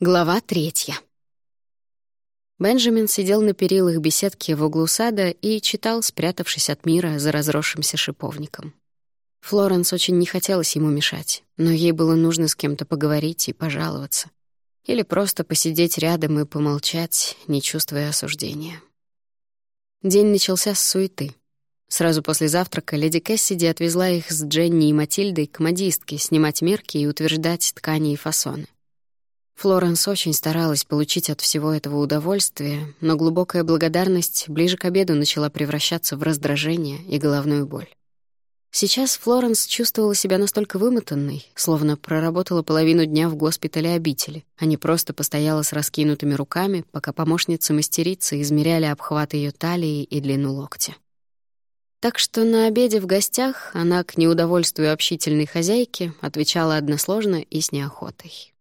Глава третья. Бенджамин сидел на перилах беседки в углу сада и читал, спрятавшись от мира за разросшимся шиповником. Флоренс очень не хотелось ему мешать, но ей было нужно с кем-то поговорить и пожаловаться. Или просто посидеть рядом и помолчать, не чувствуя осуждения. День начался с суеты. Сразу после завтрака леди Кэссиди отвезла их с Дженни и Матильдой к модистке снимать мерки и утверждать ткани и фасоны. Флоренс очень старалась получить от всего этого удовольствие, но глубокая благодарность ближе к обеду начала превращаться в раздражение и головную боль. Сейчас Флоренс чувствовала себя настолько вымотанной, словно проработала половину дня в госпитале обители, а не просто постояла с раскинутыми руками, пока помощницы мастерицы измеряли обхват ее талии и длину локтя. Так что на обеде в гостях она к неудовольствию общительной хозяйки отвечала односложно и с неохотой.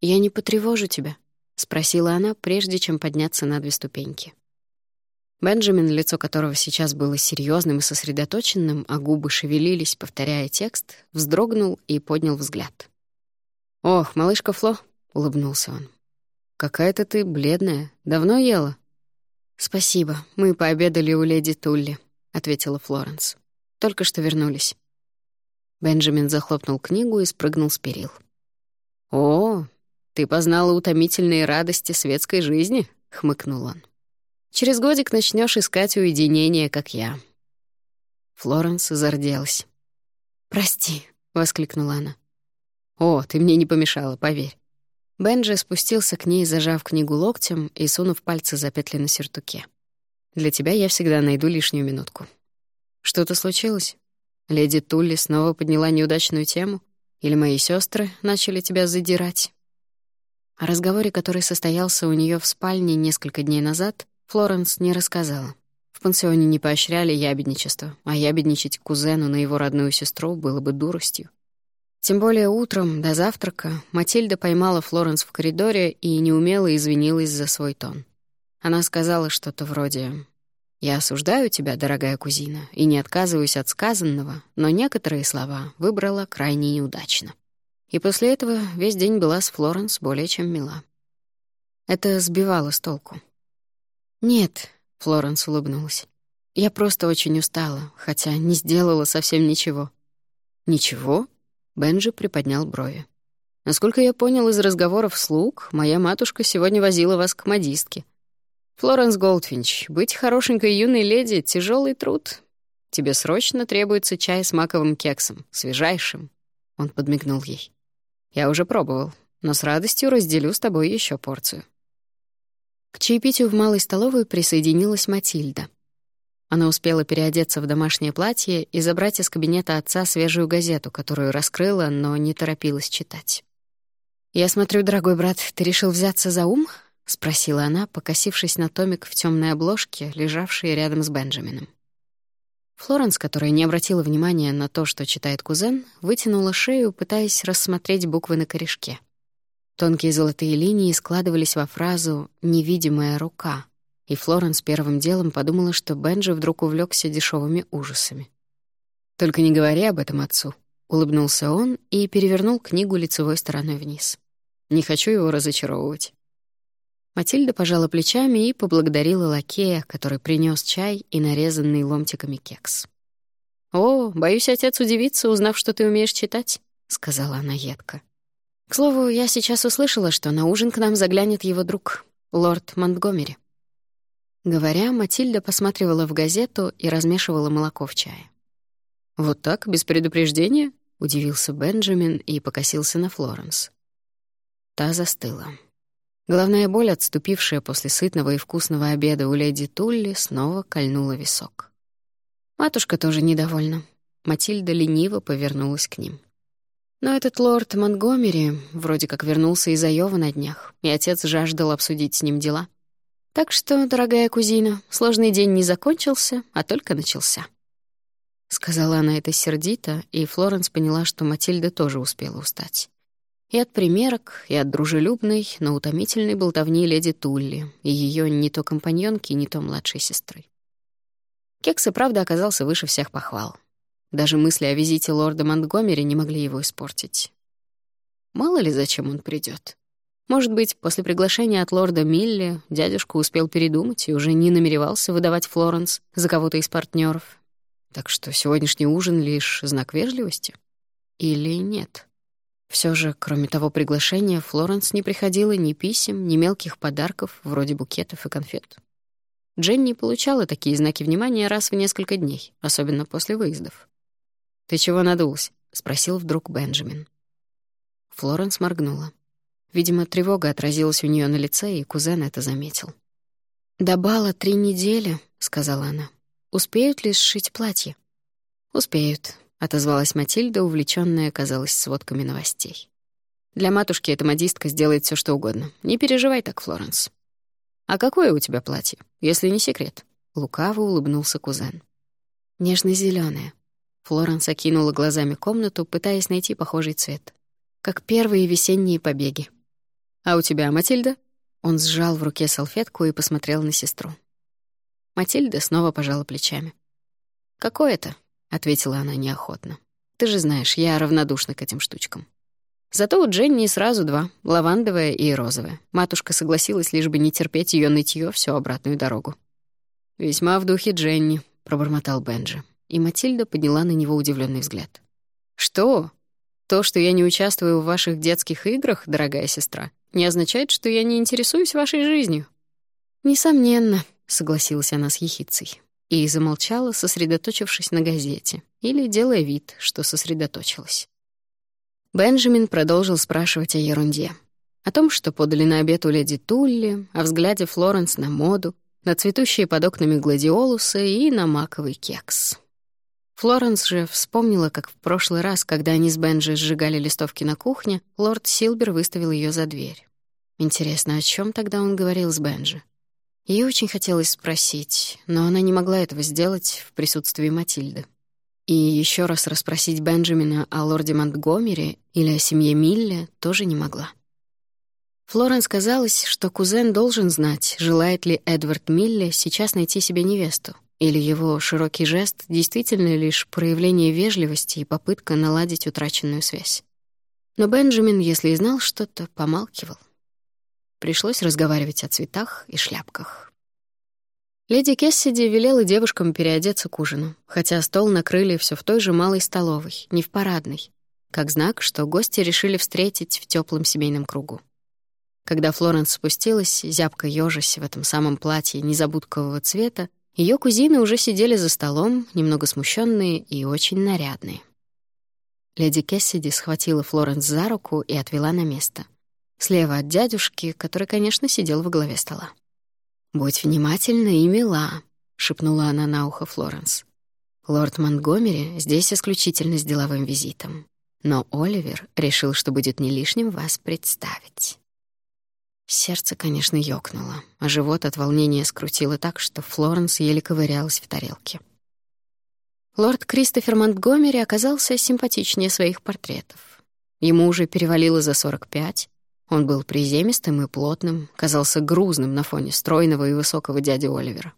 «Я не потревожу тебя?» — спросила она, прежде чем подняться на две ступеньки. Бенджамин, лицо которого сейчас было серьезным и сосредоточенным, а губы шевелились, повторяя текст, вздрогнул и поднял взгляд. «Ох, малышка Фло!» — улыбнулся он. «Какая-то ты бледная. Давно ела?» «Спасибо. Мы пообедали у леди Тулли», — ответила Флоренс. «Только что вернулись». Бенджамин захлопнул книгу и спрыгнул с перил. «О, «Ты познала утомительные радости светской жизни?» — хмыкнул он. «Через годик начнешь искать уединение, как я». Флоренс зарделась. «Прости», — воскликнула она. «О, ты мне не помешала, поверь». Бенджи спустился к ней, зажав книгу локтем и сунув пальцы за петли на сюртуке. «Для тебя я всегда найду лишнюю минутку». «Что-то случилось? Леди Тулли снова подняла неудачную тему? Или мои сестры начали тебя задирать?» О разговоре, который состоялся у нее в спальне несколько дней назад, Флоренс не рассказала. В пансионе не поощряли ябедничество, а ябедничать кузену на его родную сестру было бы дуростью. Тем более утром, до завтрака, Матильда поймала Флоренс в коридоре и неумело извинилась за свой тон. Она сказала что-то вроде «Я осуждаю тебя, дорогая кузина, и не отказываюсь от сказанного, но некоторые слова выбрала крайне неудачно». И после этого весь день была с Флоренс более чем мила. Это сбивало с толку. «Нет», — Флоренс улыбнулась. «Я просто очень устала, хотя не сделала совсем ничего». «Ничего?» — Бенджи приподнял брови. «Насколько я понял из разговоров слуг, моя матушка сегодня возила вас к модистке. Флоренс Голдфинч, быть хорошенькой юной леди — тяжелый труд. Тебе срочно требуется чай с маковым кексом, свежайшим». Он подмигнул ей. Я уже пробовал, но с радостью разделю с тобой еще порцию. К чаепитию в малой столовой присоединилась Матильда. Она успела переодеться в домашнее платье и забрать из кабинета отца свежую газету, которую раскрыла, но не торопилась читать. «Я смотрю, дорогой брат, ты решил взяться за ум?» — спросила она, покосившись на томик в темной обложке, лежавший рядом с Бенджамином. Флоренс, которая не обратила внимания на то, что читает кузен, вытянула шею, пытаясь рассмотреть буквы на корешке. Тонкие золотые линии складывались во фразу «невидимая рука», и Флоренс первым делом подумала, что Бенджи вдруг увлекся дешевыми ужасами. «Только не говори об этом отцу», — улыбнулся он и перевернул книгу лицевой стороной вниз. «Не хочу его разочаровывать». Матильда пожала плечами и поблагодарила лакея, который принес чай и нарезанный ломтиками кекс. «О, боюсь, отец удивится, узнав, что ты умеешь читать», — сказала она едко. «К слову, я сейчас услышала, что на ужин к нам заглянет его друг, лорд Монтгомери». Говоря, Матильда посматривала в газету и размешивала молоко в чае. «Вот так, без предупреждения?» — удивился Бенджамин и покосился на Флоренс. Та застыла. Головная боль, отступившая после сытного и вкусного обеда у леди Тулли, снова кольнула висок. Матушка тоже недовольна. Матильда лениво повернулась к ним. Но этот лорд Монтгомери вроде как вернулся из Айова на днях, и отец жаждал обсудить с ним дела. Так что, дорогая кузина, сложный день не закончился, а только начался. Сказала она это сердито, и Флоренс поняла, что Матильда тоже успела устать. И от примерок, и от дружелюбной, но утомительной болтовни леди Тулли и ее не то компаньонки, не то младшей сестры. Кекс и правда оказался выше всех похвал. Даже мысли о визите лорда Монтгомери не могли его испортить. Мало ли, зачем он придет. Может быть, после приглашения от лорда Милли дядюшка успел передумать и уже не намеревался выдавать Флоренс за кого-то из партнеров. Так что сегодняшний ужин — лишь знак вежливости? Или нет? Все же, кроме того приглашения, Флоренс не приходило ни писем, ни мелких подарков, вроде букетов и конфет. Дженни получала такие знаки внимания раз в несколько дней, особенно после выездов. «Ты чего надулась?» — спросил вдруг Бенджамин. Флоренс моргнула. Видимо, тревога отразилась у нее на лице, и кузен это заметил. «До бала три недели», — сказала она. «Успеют ли сшить платье?» «Успеют», — отозвалась Матильда, увлечённая, казалось, сводками новостей. «Для матушки эта модистка сделает всё, что угодно. Не переживай так, Флоренс». «А какое у тебя платье, если не секрет?» Лукаво улыбнулся кузен. нежно зелёное Флоренс окинула глазами комнату, пытаясь найти похожий цвет. Как первые весенние побеги. «А у тебя, Матильда?» Он сжал в руке салфетку и посмотрел на сестру. Матильда снова пожала плечами. «Какое это?» — ответила она неохотно. «Ты же знаешь, я равнодушна к этим штучкам». Зато у Дженни сразу два — лавандовое и розовое. Матушка согласилась лишь бы не терпеть ее нытье всю обратную дорогу. «Весьма в духе Дженни», — пробормотал Бенджи и Матильда подняла на него удивленный взгляд. «Что? То, что я не участвую в ваших детских играх, дорогая сестра, не означает, что я не интересуюсь вашей жизнью?» «Несомненно», — согласилась она с ехицей и замолчала, сосредоточившись на газете или делая вид, что сосредоточилась. Бенджамин продолжил спрашивать о ерунде. О том, что подали на обед у леди Тулли, о взгляде Флоренс на моду, на цветущие под окнами гладиолусы и на маковый кекс. Флоренс же вспомнила, как в прошлый раз, когда они с Бенджи сжигали листовки на кухне, лорд Силбер выставил ее за дверь. Интересно, о чем тогда он говорил с Бенджи? Ей очень хотелось спросить, но она не могла этого сделать в присутствии Матильды. И еще раз расспросить Бенджамина о лорде Монтгомери или о семье Милле тоже не могла. Флоренс казалось, что кузен должен знать, желает ли Эдвард Милле сейчас найти себе невесту. Или его широкий жест действительно лишь проявление вежливости и попытка наладить утраченную связь. Но Бенджамин, если и знал что-то, помалкивал. Пришлось разговаривать о цветах и шляпках. Леди Кессиди велела девушкам переодеться к ужину, хотя стол накрыли все в той же малой столовой, не в парадной, как знак, что гости решили встретить в теплом семейном кругу. Когда Флоренс спустилась, зябко ёжась в этом самом платье незабудкового цвета, ее кузины уже сидели за столом, немного смущенные и очень нарядные. Леди Кессиди схватила Флоренс за руку и отвела на место. Слева от дядюшки, который, конечно, сидел во главе стола. «Будь внимательна и мила», — шепнула она на ухо Флоренс. «Лорд Монтгомери здесь исключительно с деловым визитом. Но Оливер решил, что будет не лишним вас представить». Сердце, конечно, ёкнуло, а живот от волнения скрутило так, что Флоренс еле ковырялась в тарелке. Лорд Кристофер Монтгомери оказался симпатичнее своих портретов. Ему уже перевалило за 45, он был приземистым и плотным, казался грузным на фоне стройного и высокого дяди Оливера.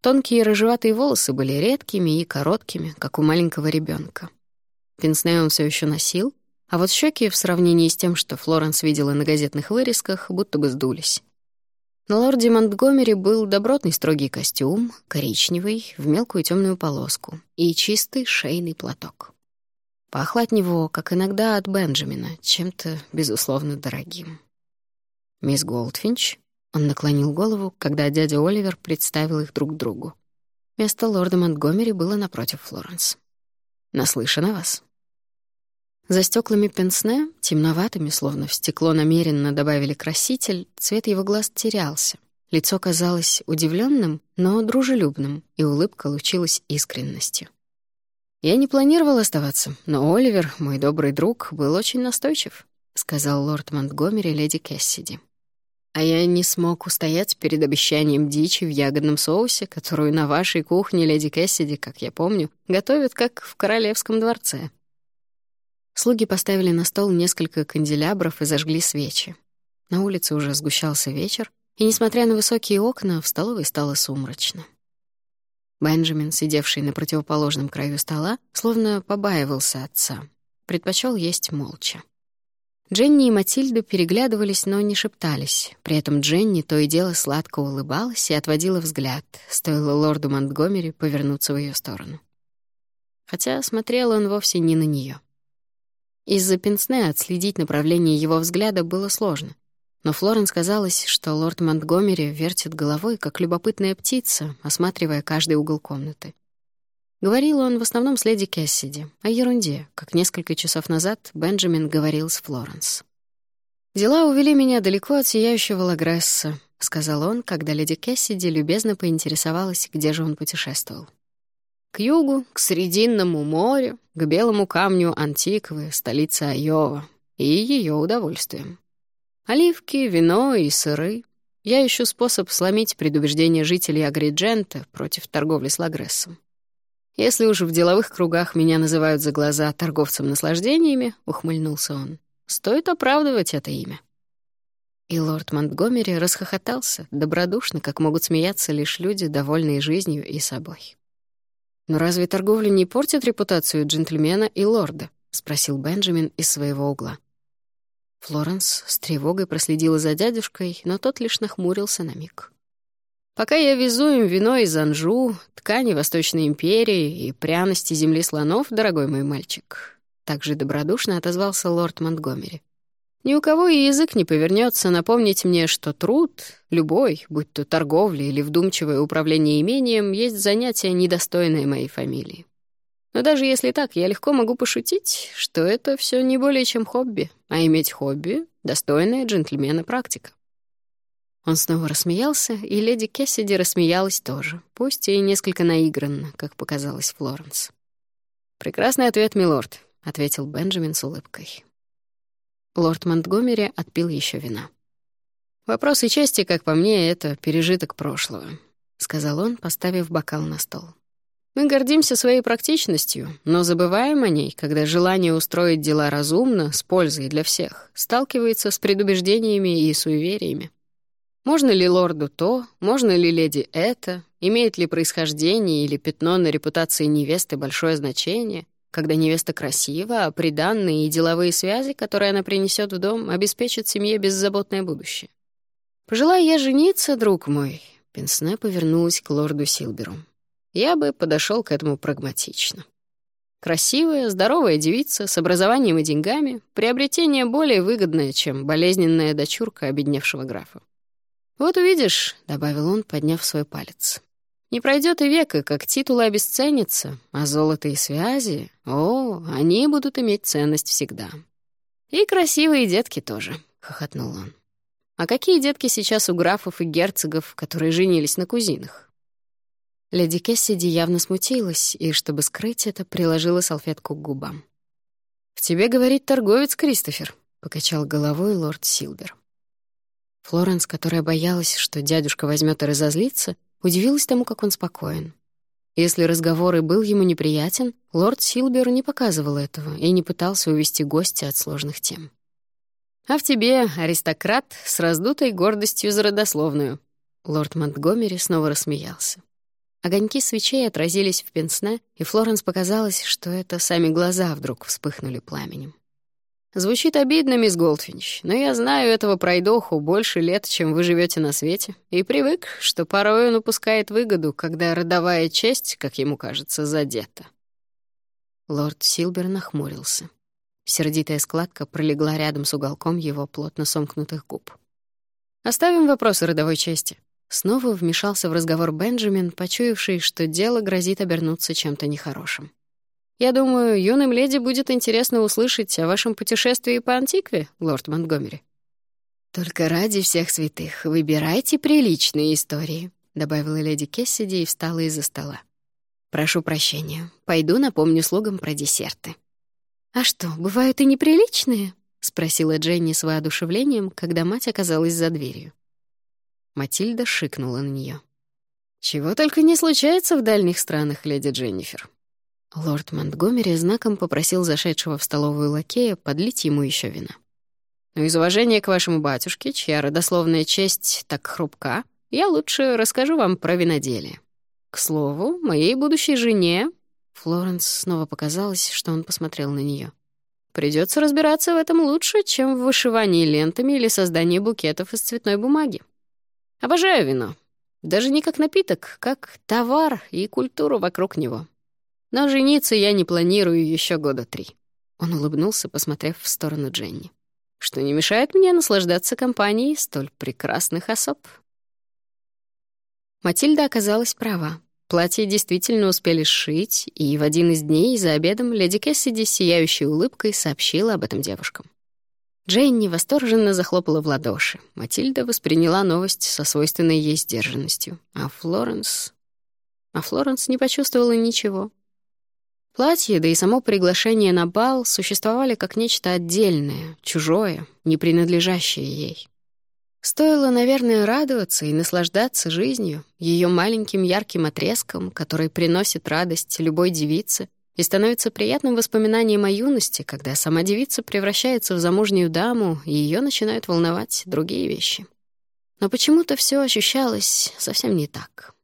Тонкие рыжеватые волосы были редкими и короткими, как у маленького ребенка. Пенсне он все еще носил, а вот щеки в сравнении с тем, что Флоренс видела на газетных вырезках, будто бы сдулись. На лорде Монтгомери был добротный строгий костюм, коричневый, в мелкую темную полоску, и чистый шейный платок. Пахло от него, как иногда от Бенджамина, чем-то, безусловно, дорогим. «Мисс Голдфинч?» Он наклонил голову, когда дядя Оливер представил их друг другу. Место лорда Монтгомери было напротив Флоренс. «Наслышан о вас. За стеклами пенсне, темноватыми, словно в стекло намеренно добавили краситель, цвет его глаз терялся. Лицо казалось удивленным, но дружелюбным, и улыбка лучилась искренностью. «Я не планировал оставаться, но Оливер, мой добрый друг, был очень настойчив», — сказал лорд Монтгомери леди Кэссиди. «А я не смог устоять перед обещанием дичи в ягодном соусе, которую на вашей кухне, леди Кэссиди, как я помню, готовят как в королевском дворце. Слуги поставили на стол несколько канделябров и зажгли свечи. На улице уже сгущался вечер, и, несмотря на высокие окна, в столовой стало сумрачно. Бенджамин, сидевший на противоположном краю стола, словно побаивался отца, предпочел есть молча. Дженни и Матильда переглядывались, но не шептались. При этом Дженни то и дело сладко улыбалась и отводила взгляд, стоило лорду Монтгомери повернуться в ее сторону. Хотя смотрел он вовсе не на нее. Из-за пенсне отследить направление его взгляда было сложно. Но Флоренс казалось, что лорд Монтгомери вертит головой, как любопытная птица, осматривая каждый угол комнаты. Говорил он в основном с леди Кэссиди, о ерунде, как несколько часов назад Бенджамин говорил с Флоренс. «Дела увели меня далеко от сияющего Лагресса», — сказал он, когда леди Кэссиди любезно поинтересовалась, где же он путешествовал. «К югу, к Срединному морю, к белому камню Антиквы, столице Айова, и ее удовольствием. Оливки, вино и сыры. Я ищу способ сломить предубеждение жителей Агриджента против торговли с Лагрессом. «Если уж в деловых кругах меня называют за глаза торговцем наслаждениями», — ухмыльнулся он, — «стоит оправдывать это имя». И лорд Монтгомери расхохотался, добродушно, как могут смеяться лишь люди, довольные жизнью и собой. «Но разве торговля не портит репутацию джентльмена и лорда?» — спросил Бенджамин из своего угла. Флоренс с тревогой проследила за дядюшкой, но тот лишь нахмурился на миг. Пока я везу им вино из Анжу, ткани Восточной империи и пряности земли слонов, дорогой мой мальчик, также добродушно отозвался лорд Монтгомери. Ни у кого и язык не повернется напомнить мне, что труд, любой, будь то торговля или вдумчивое управление имением, есть занятие, недостойное моей фамилии. Но даже если так, я легко могу пошутить, что это все не более чем хобби, а иметь хобби — достойная джентльмена практика. Он снова рассмеялся, и леди Кессиди рассмеялась тоже, пусть и несколько наигранно, как показалось Флоренс. «Прекрасный ответ, милорд», — ответил Бенджамин с улыбкой. Лорд Монтгомери отпил еще вина. «Вопросы чести, как по мне, — это пережиток прошлого», — сказал он, поставив бокал на стол. «Мы гордимся своей практичностью, но забываем о ней, когда желание устроить дела разумно, с пользой для всех, сталкивается с предубеждениями и суевериями. Можно ли лорду то, можно ли леди это, имеет ли происхождение или пятно на репутации невесты большое значение, когда невеста красива, а приданные и деловые связи, которые она принесет в дом, обеспечат семье беззаботное будущее. «Пожелай я жениться, друг мой», — Пенсне повернулась к лорду Силберу. «Я бы подошел к этому прагматично». Красивая, здоровая девица с образованием и деньгами — приобретение более выгодное, чем болезненная дочурка обедневшего графа. «Вот увидишь», — добавил он, подняв свой палец. «Не пройдет и века, как титулы обесценятся, а золото и связи, о, они будут иметь ценность всегда. И красивые детки тоже», — хохотнул он. «А какие детки сейчас у графов и герцогов, которые женились на кузинах?» Леди Кессиди явно смутилась и, чтобы скрыть это, приложила салфетку к губам. «В тебе говорит торговец Кристофер», — покачал головой лорд Силбер. Флоренс, которая боялась, что дядюшка возьмет и разозлится, удивилась тому, как он спокоен. Если разговор и был ему неприятен, лорд Силбер не показывал этого и не пытался увести гостя от сложных тем. «А в тебе аристократ с раздутой гордостью за родословную». Лорд Монтгомери снова рассмеялся. Огоньки свечей отразились в пенсне, и Флоренс показалось, что это сами глаза вдруг вспыхнули пламенем. Звучит обидно, мисс Голдфинч, но я знаю этого пройдоху больше лет, чем вы живете на свете, и привык, что порой он упускает выгоду, когда родовая честь, как ему кажется, задета. Лорд Силбер нахмурился. Сердитая складка пролегла рядом с уголком его плотно сомкнутых губ. «Оставим вопросы родовой чести». Снова вмешался в разговор Бенджамин, почуявший, что дело грозит обернуться чем-то нехорошим. Я думаю, юным леди будет интересно услышать о вашем путешествии по Антикве, лорд Монтгомери. Только ради всех святых выбирайте приличные истории, добавила леди Кессиди и встала из-за стола. Прошу прощения. Пойду напомню слугам про десерты. А что, бывают и неприличные? спросила Дженни с воодушевлением, когда мать оказалась за дверью. Матильда шикнула на нее. Чего только не случается в дальних странах, леди Дженнифер. Лорд Монтгомери знаком попросил зашедшего в столовую лакея подлить ему еще вина. «Но «Ну, из уважения к вашему батюшке, чья родословная честь так хрупка, я лучше расскажу вам про виноделие. К слову, моей будущей жене...» Флоренс снова показалось, что он посмотрел на нее. придется разбираться в этом лучше, чем в вышивании лентами или создании букетов из цветной бумаги. Обожаю вино. Даже не как напиток, как товар и культуру вокруг него. Но жениться я не планирую еще года три. Он улыбнулся, посмотрев в сторону Дженни. Что не мешает мне наслаждаться компанией столь прекрасных особ. Матильда оказалась права. Платье действительно успели сшить, и в один из дней за обедом леди Кэссиди с сияющей улыбкой сообщила об этом девушкам. Дженни восторженно захлопала в ладоши. Матильда восприняла новость со свойственной ей сдержанностью. А Флоренс... А Флоренс не почувствовала ничего. Платье, да и само приглашение на бал существовали как нечто отдельное, чужое, не принадлежащее ей. Стоило, наверное, радоваться и наслаждаться жизнью, ее маленьким ярким отрезком, который приносит радость любой девице и становится приятным воспоминанием о юности, когда сама девица превращается в замужнюю даму, и ее начинают волновать другие вещи. Но почему-то все ощущалось совсем не так.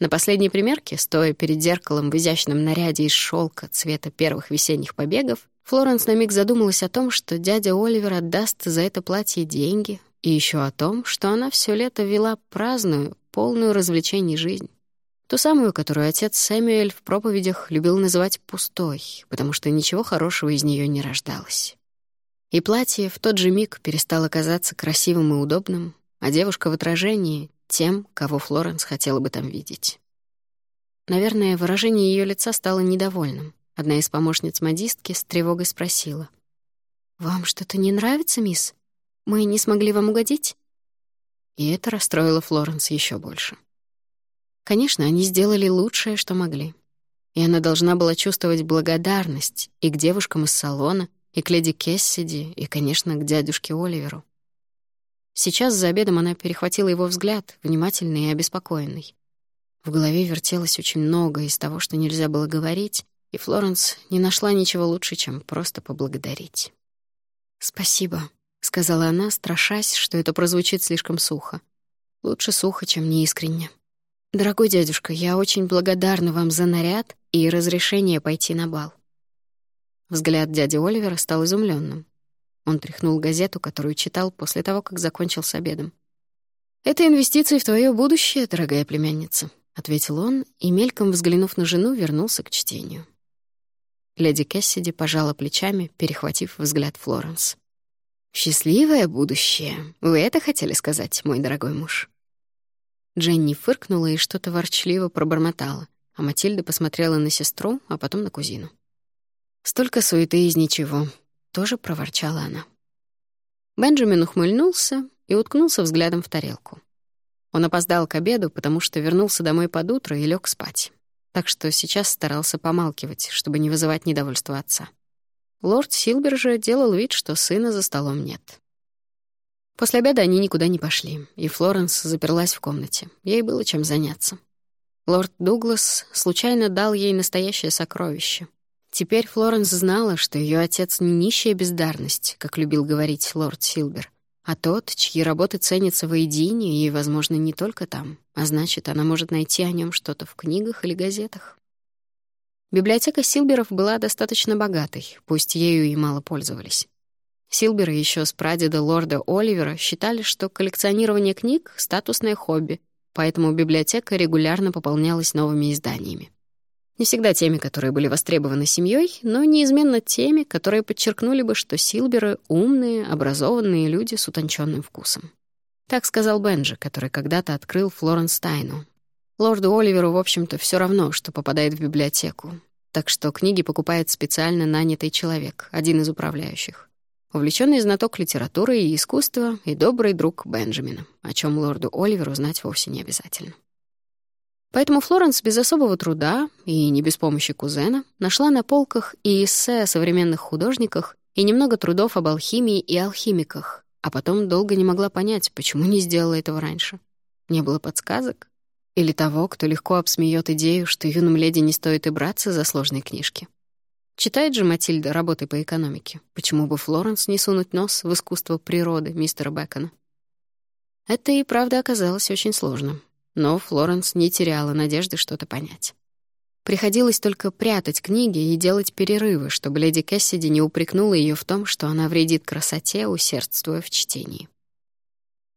На последней примерке, стоя перед зеркалом в изящном наряде из шелка цвета первых весенних побегов, Флоренс на миг задумалась о том, что дядя Оливер отдаст за это платье деньги, и еще о том, что она все лето вела праздную, полную развлечений жизнь. Ту самую, которую отец Сэмюэль в проповедях любил называть пустой, потому что ничего хорошего из нее не рождалось. И платье в тот же миг перестало казаться красивым и удобным, а девушка в отражении тем, кого Флоренс хотела бы там видеть. Наверное, выражение ее лица стало недовольным. Одна из помощниц модистки с тревогой спросила. «Вам что-то не нравится, мисс? Мы не смогли вам угодить?» И это расстроило Флоренс еще больше. Конечно, они сделали лучшее, что могли. И она должна была чувствовать благодарность и к девушкам из салона, и к леди Кессиди, и, конечно, к дядюшке Оливеру. Сейчас за обедом она перехватила его взгляд, внимательный и обеспокоенный. В голове вертелось очень много из того, что нельзя было говорить, и Флоренс не нашла ничего лучше, чем просто поблагодарить. «Спасибо», — сказала она, страшась, что это прозвучит слишком сухо. Лучше сухо, чем неискренне. «Дорогой дядюшка, я очень благодарна вам за наряд и разрешение пойти на бал». Взгляд дяди Оливера стал изумленным. Он тряхнул газету, которую читал после того, как закончил с обедом. «Это инвестиции в твое будущее, дорогая племянница», — ответил он и, мельком взглянув на жену, вернулся к чтению. Леди Кэссиди пожала плечами, перехватив взгляд Флоренс. «Счастливое будущее. Вы это хотели сказать, мой дорогой муж?» Дженни фыркнула и что-то ворчливо пробормотала, а Матильда посмотрела на сестру, а потом на кузину. «Столько суеты из ничего тоже проворчала она. Бенджамин ухмыльнулся и уткнулся взглядом в тарелку. Он опоздал к обеду, потому что вернулся домой под утро и лег спать. Так что сейчас старался помалкивать, чтобы не вызывать недовольства отца. Лорд Силбер же делал вид, что сына за столом нет. После обеда они никуда не пошли, и Флоренс заперлась в комнате. Ей было чем заняться. Лорд Дуглас случайно дал ей настоящее сокровище Теперь Флоренс знала, что ее отец не нищая бездарность, как любил говорить лорд Силбер, а тот, чьи работы ценятся воедине и, возможно, не только там, а значит, она может найти о нем что-то в книгах или газетах. Библиотека Силберов была достаточно богатой, пусть ею и мало пользовались. Силберы еще с прадеда лорда Оливера считали, что коллекционирование книг — статусное хобби, поэтому библиотека регулярно пополнялась новыми изданиями. Не всегда теми, которые были востребованы семьей, но неизменно теми, которые подчеркнули бы, что Силберы — умные, образованные люди с утонченным вкусом. Так сказал Бенджи, который когда-то открыл Флоренс Тайну. Лорду Оливеру, в общем-то, все равно, что попадает в библиотеку. Так что книги покупает специально нанятый человек, один из управляющих. Увлеченный знаток литературы и искусства и добрый друг Бенджамина, о чем лорду Оливеру знать вовсе не обязательно. Поэтому Флоренс без особого труда и не без помощи кузена нашла на полках и эссе о современных художниках, и немного трудов об алхимии и алхимиках, а потом долго не могла понять, почему не сделала этого раньше. Не было подсказок? Или того, кто легко обсмеет идею, что юным леди не стоит и браться за сложные книжки? Читает же Матильда работы по экономике. Почему бы Флоренс не сунуть нос в искусство природы мистера Бэкона? Это и правда оказалось очень сложным но Флоренс не теряла надежды что-то понять. Приходилось только прятать книги и делать перерывы, чтобы леди Кэссиди не упрекнула ее в том, что она вредит красоте, усердствуя в чтении.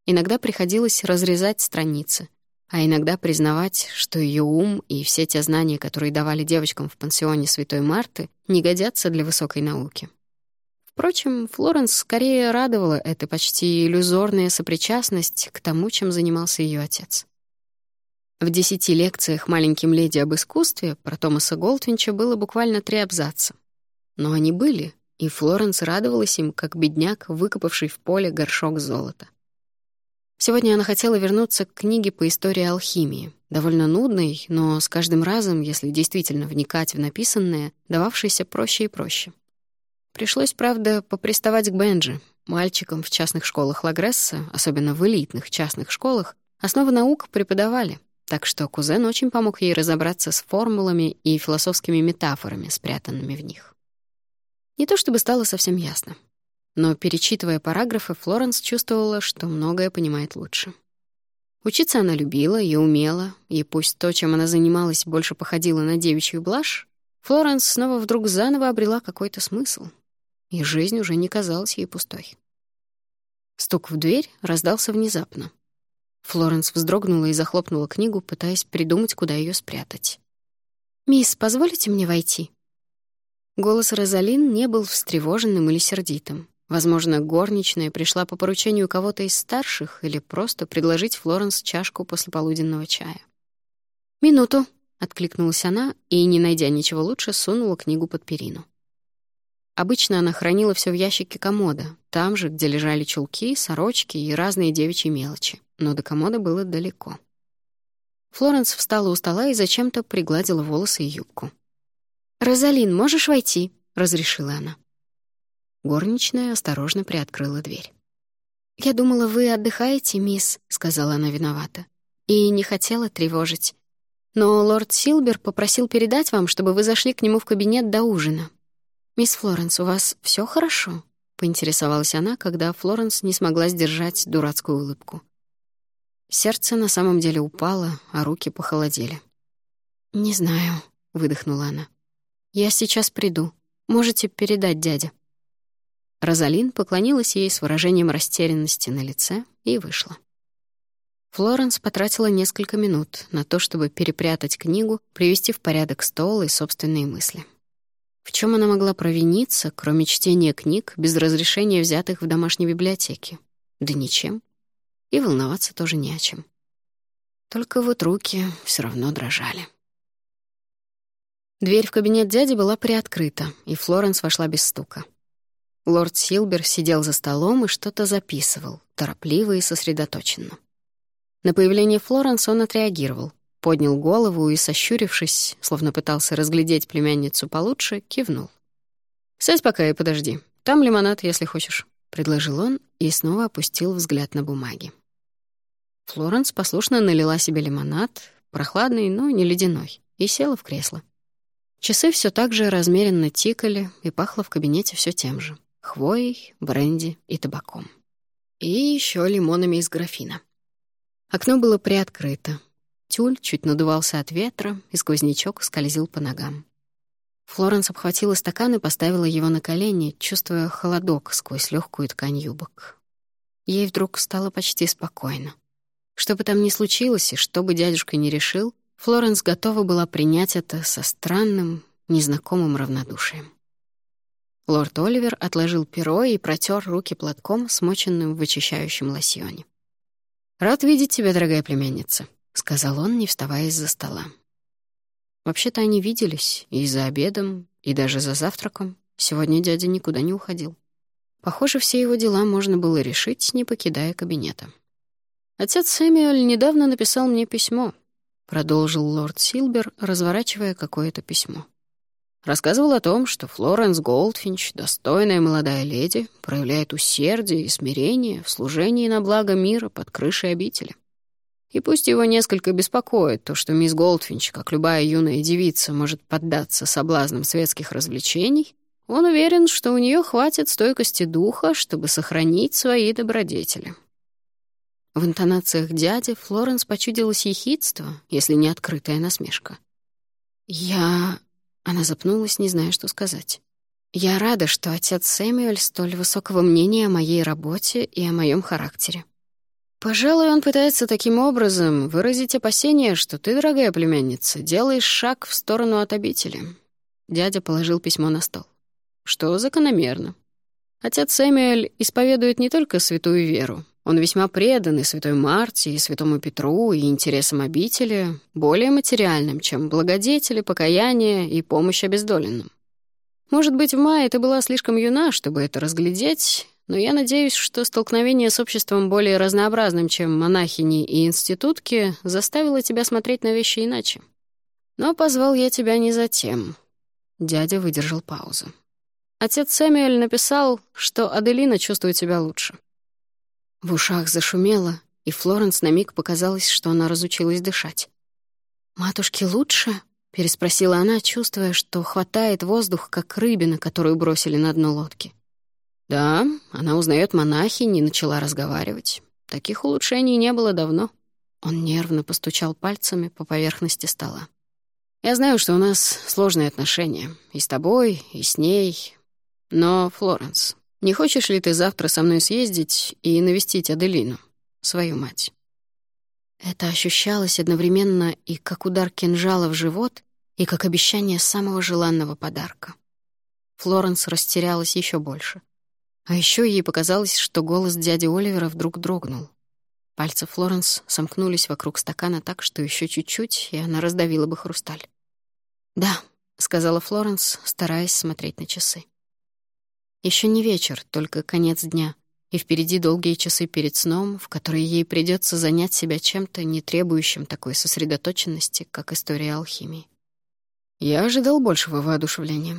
Иногда приходилось разрезать страницы, а иногда признавать, что ее ум и все те знания, которые давали девочкам в пансионе Святой Марты, не годятся для высокой науки. Впрочем, Флоренс скорее радовала эта почти иллюзорная сопричастность к тому, чем занимался ее отец. В десяти лекциях маленьким леди об искусстве про Томаса Голдвинча было буквально три абзаца. Но они были, и Флоренс радовалась им, как бедняк, выкопавший в поле горшок золота. Сегодня она хотела вернуться к книге по истории алхимии, довольно нудной, но с каждым разом, если действительно вникать в написанное, дававшейся проще и проще. Пришлось, правда, поприставать к Бенджи, мальчикам в частных школах Лагресса, особенно в элитных частных школах, основы наук преподавали — так что кузен очень помог ей разобраться с формулами и философскими метафорами, спрятанными в них. Не то чтобы стало совсем ясно, но, перечитывая параграфы, Флоренс чувствовала, что многое понимает лучше. Учиться она любила и умела, и пусть то, чем она занималась, больше походило на девичью блажь, Флоренс снова вдруг заново обрела какой-то смысл, и жизнь уже не казалась ей пустой. Стук в дверь раздался внезапно. Флоренс вздрогнула и захлопнула книгу, пытаясь придумать, куда ее спрятать. «Мисс, позволите мне войти?» Голос Розалин не был встревоженным или сердитым. Возможно, горничная пришла по поручению кого-то из старших или просто предложить Флоренс чашку после полуденного чая. «Минуту», — откликнулась она и, не найдя ничего лучше, сунула книгу под перину. Обычно она хранила все в ящике комода, там же, где лежали чулки, сорочки и разные девичьи мелочи но до комода было далеко. Флоренс встала у стола и зачем-то пригладила волосы и юбку. «Розалин, можешь войти?» — разрешила она. Горничная осторожно приоткрыла дверь. «Я думала, вы отдыхаете, мисс», — сказала она виновата, и не хотела тревожить. «Но лорд Силбер попросил передать вам, чтобы вы зашли к нему в кабинет до ужина. Мисс Флоренс, у вас все хорошо?» — поинтересовалась она, когда Флоренс не смогла сдержать дурацкую улыбку. Сердце на самом деле упало, а руки похолодели. «Не знаю», — выдохнула она. «Я сейчас приду. Можете передать дяде». Розалин поклонилась ей с выражением растерянности на лице и вышла. Флоренс потратила несколько минут на то, чтобы перепрятать книгу, привести в порядок стол и собственные мысли. В чем она могла провиниться, кроме чтения книг без разрешения взятых в домашней библиотеке? Да ничем и волноваться тоже не о чем. Только вот руки все равно дрожали. Дверь в кабинет дяди была приоткрыта, и Флоренс вошла без стука. Лорд Силбер сидел за столом и что-то записывал, торопливо и сосредоточенно. На появление Флоренс он отреагировал, поднял голову и, сощурившись, словно пытался разглядеть племянницу получше, кивнул. «Сядь пока и подожди. Там лимонад, если хочешь», — предложил он и снова опустил взгляд на бумаги. Флоренс послушно налила себе лимонад, прохладный, но не ледяной, и села в кресло. Часы все так же размеренно тикали, и пахло в кабинете все тем же — хвоей, бренди и табаком. И еще лимонами из графина. Окно было приоткрыто. Тюль чуть надувался от ветра, и сквознячок скользил по ногам. Флоренс обхватила стакан и поставила его на колени, чувствуя холодок сквозь легкую ткань юбок. Ей вдруг стало почти спокойно. Что бы там ни случилось и что бы дядюшка ни решил, Флоренс готова была принять это со странным, незнакомым равнодушием. Лорд Оливер отложил перо и протер руки платком, смоченным в очищающем лосьоне. «Рад видеть тебя, дорогая племянница», — сказал он, не вставая из-за стола. Вообще-то они виделись и за обедом, и даже за завтраком. Сегодня дядя никуда не уходил. Похоже, все его дела можно было решить, не покидая кабинета. «Отец Сэмюэль недавно написал мне письмо», — продолжил лорд Силбер, разворачивая какое-то письмо. Рассказывал о том, что Флоренс Голдфинч, достойная молодая леди, проявляет усердие и смирение в служении на благо мира под крышей обители. И пусть его несколько беспокоит то, что мисс Голдфинч, как любая юная девица, может поддаться соблазнам светских развлечений, он уверен, что у нее хватит стойкости духа, чтобы сохранить свои добродетели. В интонациях дяди Флоренс почудилось ехидство, если не открытая насмешка. «Я...» — она запнулась, не зная, что сказать. «Я рада, что отец Сэмюэль столь высокого мнения о моей работе и о моем характере. Пожалуй, он пытается таким образом выразить опасение, что ты, дорогая племянница, делаешь шаг в сторону от обители». Дядя положил письмо на стол. «Что закономерно. Отец Сэмюэль исповедует не только святую веру, он весьма предан и святой Марте, и святому Петру, и интересам обители, более материальным, чем благодетели, покаяние и помощь обездоленным. Может быть, в мае ты была слишком юна, чтобы это разглядеть, но я надеюсь, что столкновение с обществом более разнообразным, чем монахини и институтки, заставило тебя смотреть на вещи иначе. Но позвал я тебя не за тем. Дядя выдержал паузу. Отец Сэмюэль написал, что Аделина чувствует себя лучше. В ушах зашумело, и Флоренс на миг показалось, что она разучилась дышать. «Матушке лучше?» — переспросила она, чувствуя, что хватает воздух, как рыбина, которую бросили на дно лодки. «Да, она узнает монахинь и начала разговаривать. Таких улучшений не было давно». Он нервно постучал пальцами по поверхности стола. «Я знаю, что у нас сложные отношения. И с тобой, и с ней. Но, Флоренс, не хочешь ли ты завтра со мной съездить и навестить Аделину, свою мать?» Это ощущалось одновременно и как удар кинжала в живот, и как обещание самого желанного подарка. Флоренс растерялась еще больше. А еще ей показалось, что голос дяди Оливера вдруг дрогнул. Пальцы Флоренс сомкнулись вокруг стакана так, что еще чуть-чуть, и она раздавила бы хрусталь. «Да», — сказала Флоренс, стараясь смотреть на часы. Еще не вечер, только конец дня, и впереди долгие часы перед сном, в которые ей придется занять себя чем-то, не требующим такой сосредоточенности, как история алхимии. Я ожидал большего воодушевления.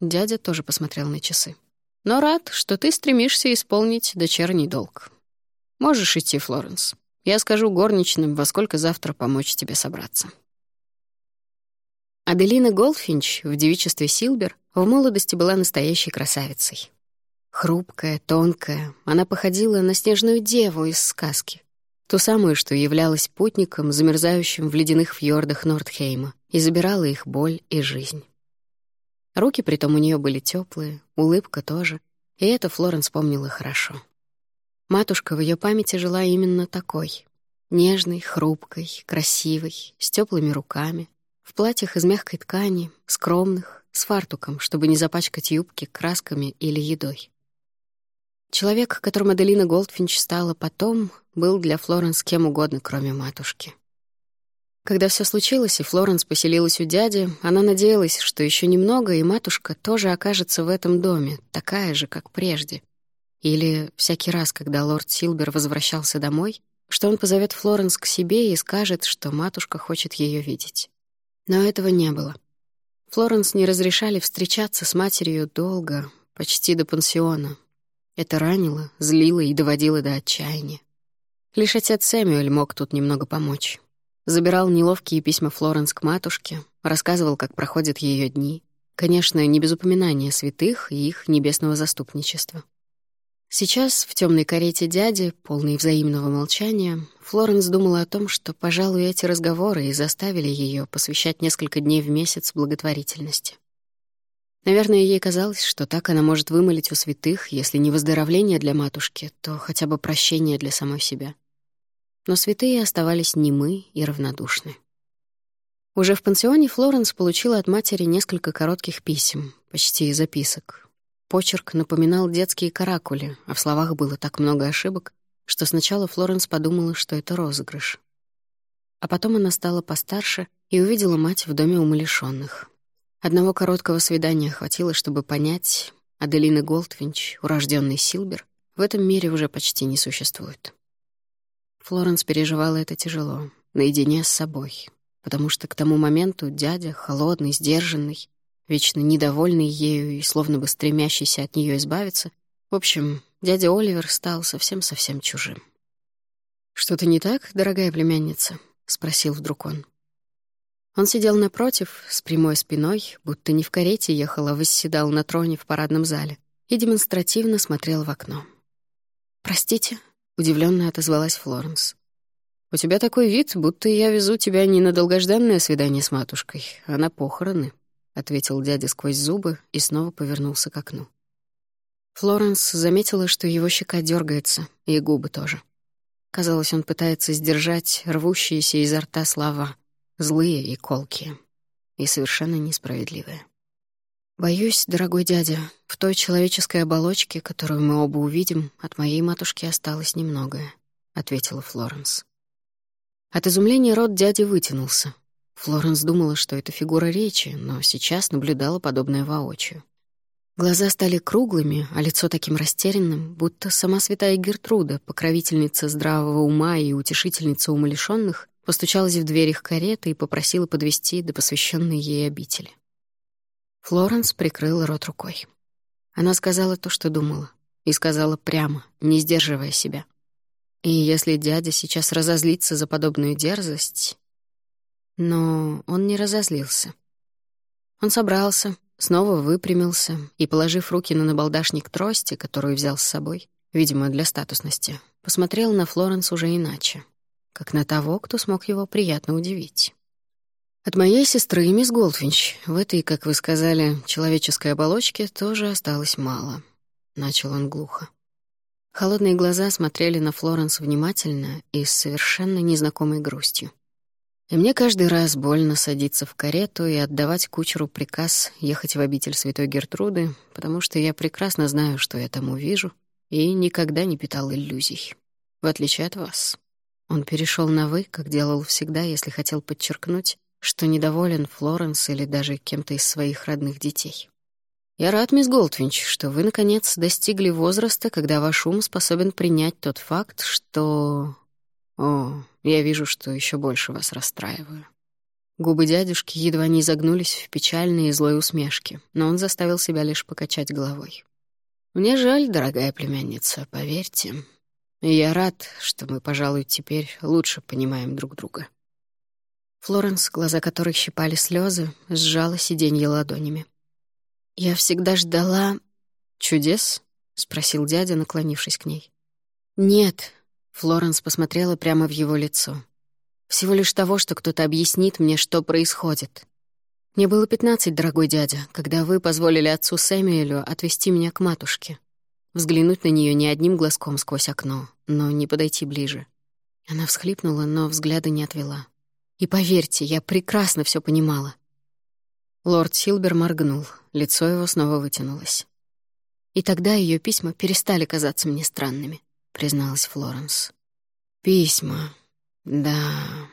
Дядя тоже посмотрел на часы. Но рад, что ты стремишься исполнить дочерний долг. Можешь идти, Флоренс. Я скажу горничным, во сколько завтра помочь тебе собраться. Аделина Голдфинч в девичестве Силбер в молодости была настоящей красавицей. Хрупкая, тонкая, она походила на снежную деву из сказки. Ту самую, что являлась путником, замерзающим в ледяных фьордах Нордхейма, и забирала их боль и жизнь. Руки притом у нее были теплые, улыбка тоже, и это Флоренс помнила хорошо. Матушка в ее памяти жила именно такой — нежной, хрупкой, красивой, с теплыми руками, в платьях из мягкой ткани, скромных, с фартуком, чтобы не запачкать юбки красками или едой. Человек, которым Аделина Голдфинч стала потом, был для Флоренс кем угодно, кроме матушки. Когда все случилось, и Флоренс поселилась у дяди, она надеялась, что еще немного, и матушка тоже окажется в этом доме, такая же, как прежде. Или всякий раз, когда лорд Силбер возвращался домой, что он позовет Флоренс к себе и скажет, что матушка хочет ее видеть. Но этого не было. Флоренс не разрешали встречаться с матерью долго, почти до пансиона. Это ранило, злило и доводило до отчаяния. Лишь отец Сэмюэль мог тут немного помочь. Забирал неловкие письма Флоренс к матушке, рассказывал, как проходят ее дни. Конечно, не без упоминания святых и их небесного заступничества. Сейчас, в темной карете дяди, полной взаимного молчания, Флоренс думала о том, что, пожалуй, эти разговоры и заставили ее посвящать несколько дней в месяц благотворительности. Наверное, ей казалось, что так она может вымолить у святых, если не выздоровление для матушки, то хотя бы прощение для самой себя. Но святые оставались немы и равнодушны. Уже в пансионе Флоренс получила от матери несколько коротких писем, почти записок, Почерк напоминал детские каракули, а в словах было так много ошибок, что сначала Флоренс подумала, что это розыгрыш. А потом она стала постарше и увидела мать в доме умалишённых. Одного короткого свидания хватило, чтобы понять, Аделины Голдвинч, урожденный Силбер, в этом мире уже почти не существует. Флоренс переживала это тяжело, наедине с собой, потому что к тому моменту дядя, холодный, сдержанный, вечно недовольный ею и словно бы стремящийся от нее избавиться. В общем, дядя Оливер стал совсем-совсем чужим. «Что-то не так, дорогая племянница?» — спросил вдруг он. Он сидел напротив, с прямой спиной, будто не в карете ехал, а восседал на троне в парадном зале и демонстративно смотрел в окно. «Простите», — удивленно отозвалась Флоренс. «У тебя такой вид, будто я везу тебя не на долгожданное свидание с матушкой, а на похороны», — ответил дядя сквозь зубы и снова повернулся к окну. Флоренс заметила, что его щека дергается, и губы тоже. Казалось, он пытается сдержать рвущиеся изо рта слова, злые и колкие, и совершенно несправедливые. «Боюсь, дорогой дядя, в той человеческой оболочке, которую мы оба увидим, от моей матушки осталось немногое», — ответила Флоренс. От изумления рот дяди вытянулся. Флоренс думала, что это фигура речи, но сейчас наблюдала подобное воочию. Глаза стали круглыми, а лицо таким растерянным, будто сама святая Гертруда, покровительница здравого ума и утешительница умалишённых, постучалась в дверь их кареты и попросила подвести до посвященной ей обители. Флоренс прикрыла рот рукой. Она сказала то, что думала, и сказала прямо, не сдерживая себя. И если дядя сейчас разозлится за подобную дерзость... Но он не разозлился. Он собрался, снова выпрямился и, положив руки на набалдашник трости, которую взял с собой, видимо, для статусности, посмотрел на Флоренс уже иначе, как на того, кто смог его приятно удивить. «От моей сестры, мисс Голдфинч, в этой, как вы сказали, человеческой оболочке тоже осталось мало», — начал он глухо. Холодные глаза смотрели на Флоренс внимательно и с совершенно незнакомой грустью. И мне каждый раз больно садиться в карету и отдавать кучеру приказ ехать в обитель Святой Гертруды, потому что я прекрасно знаю, что я там увижу, и никогда не питал иллюзий. В отличие от вас. Он перешел на «вы», как делал всегда, если хотел подчеркнуть, что недоволен Флоренс или даже кем-то из своих родных детей. Я рад, мисс Голдвинч, что вы, наконец, достигли возраста, когда ваш ум способен принять тот факт, что... О, я вижу, что еще больше вас расстраиваю. Губы дядюшки едва не изогнулись в печальной и злой усмешке, но он заставил себя лишь покачать головой. «Мне жаль, дорогая племянница, поверьте. Я рад, что мы, пожалуй, теперь лучше понимаем друг друга». Флоренс, глаза которых щипали слезы, сжала сиденье ладонями. «Я всегда ждала...» «Чудес?» — спросил дядя, наклонившись к ней. «Нет», — Флоренс посмотрела прямо в его лицо. «Всего лишь того, что кто-то объяснит мне, что происходит. Мне было пятнадцать, дорогой дядя, когда вы позволили отцу Сэмюэлю отвезти меня к матушке. Взглянуть на нее не одним глазком сквозь окно, но не подойти ближе». Она всхлипнула, но взгляда не отвела. «И поверьте, я прекрасно все понимала. Лорд Силбер моргнул, лицо его снова вытянулось. «И тогда ее письма перестали казаться мне странными», — призналась Флоренс. «Письма, да...»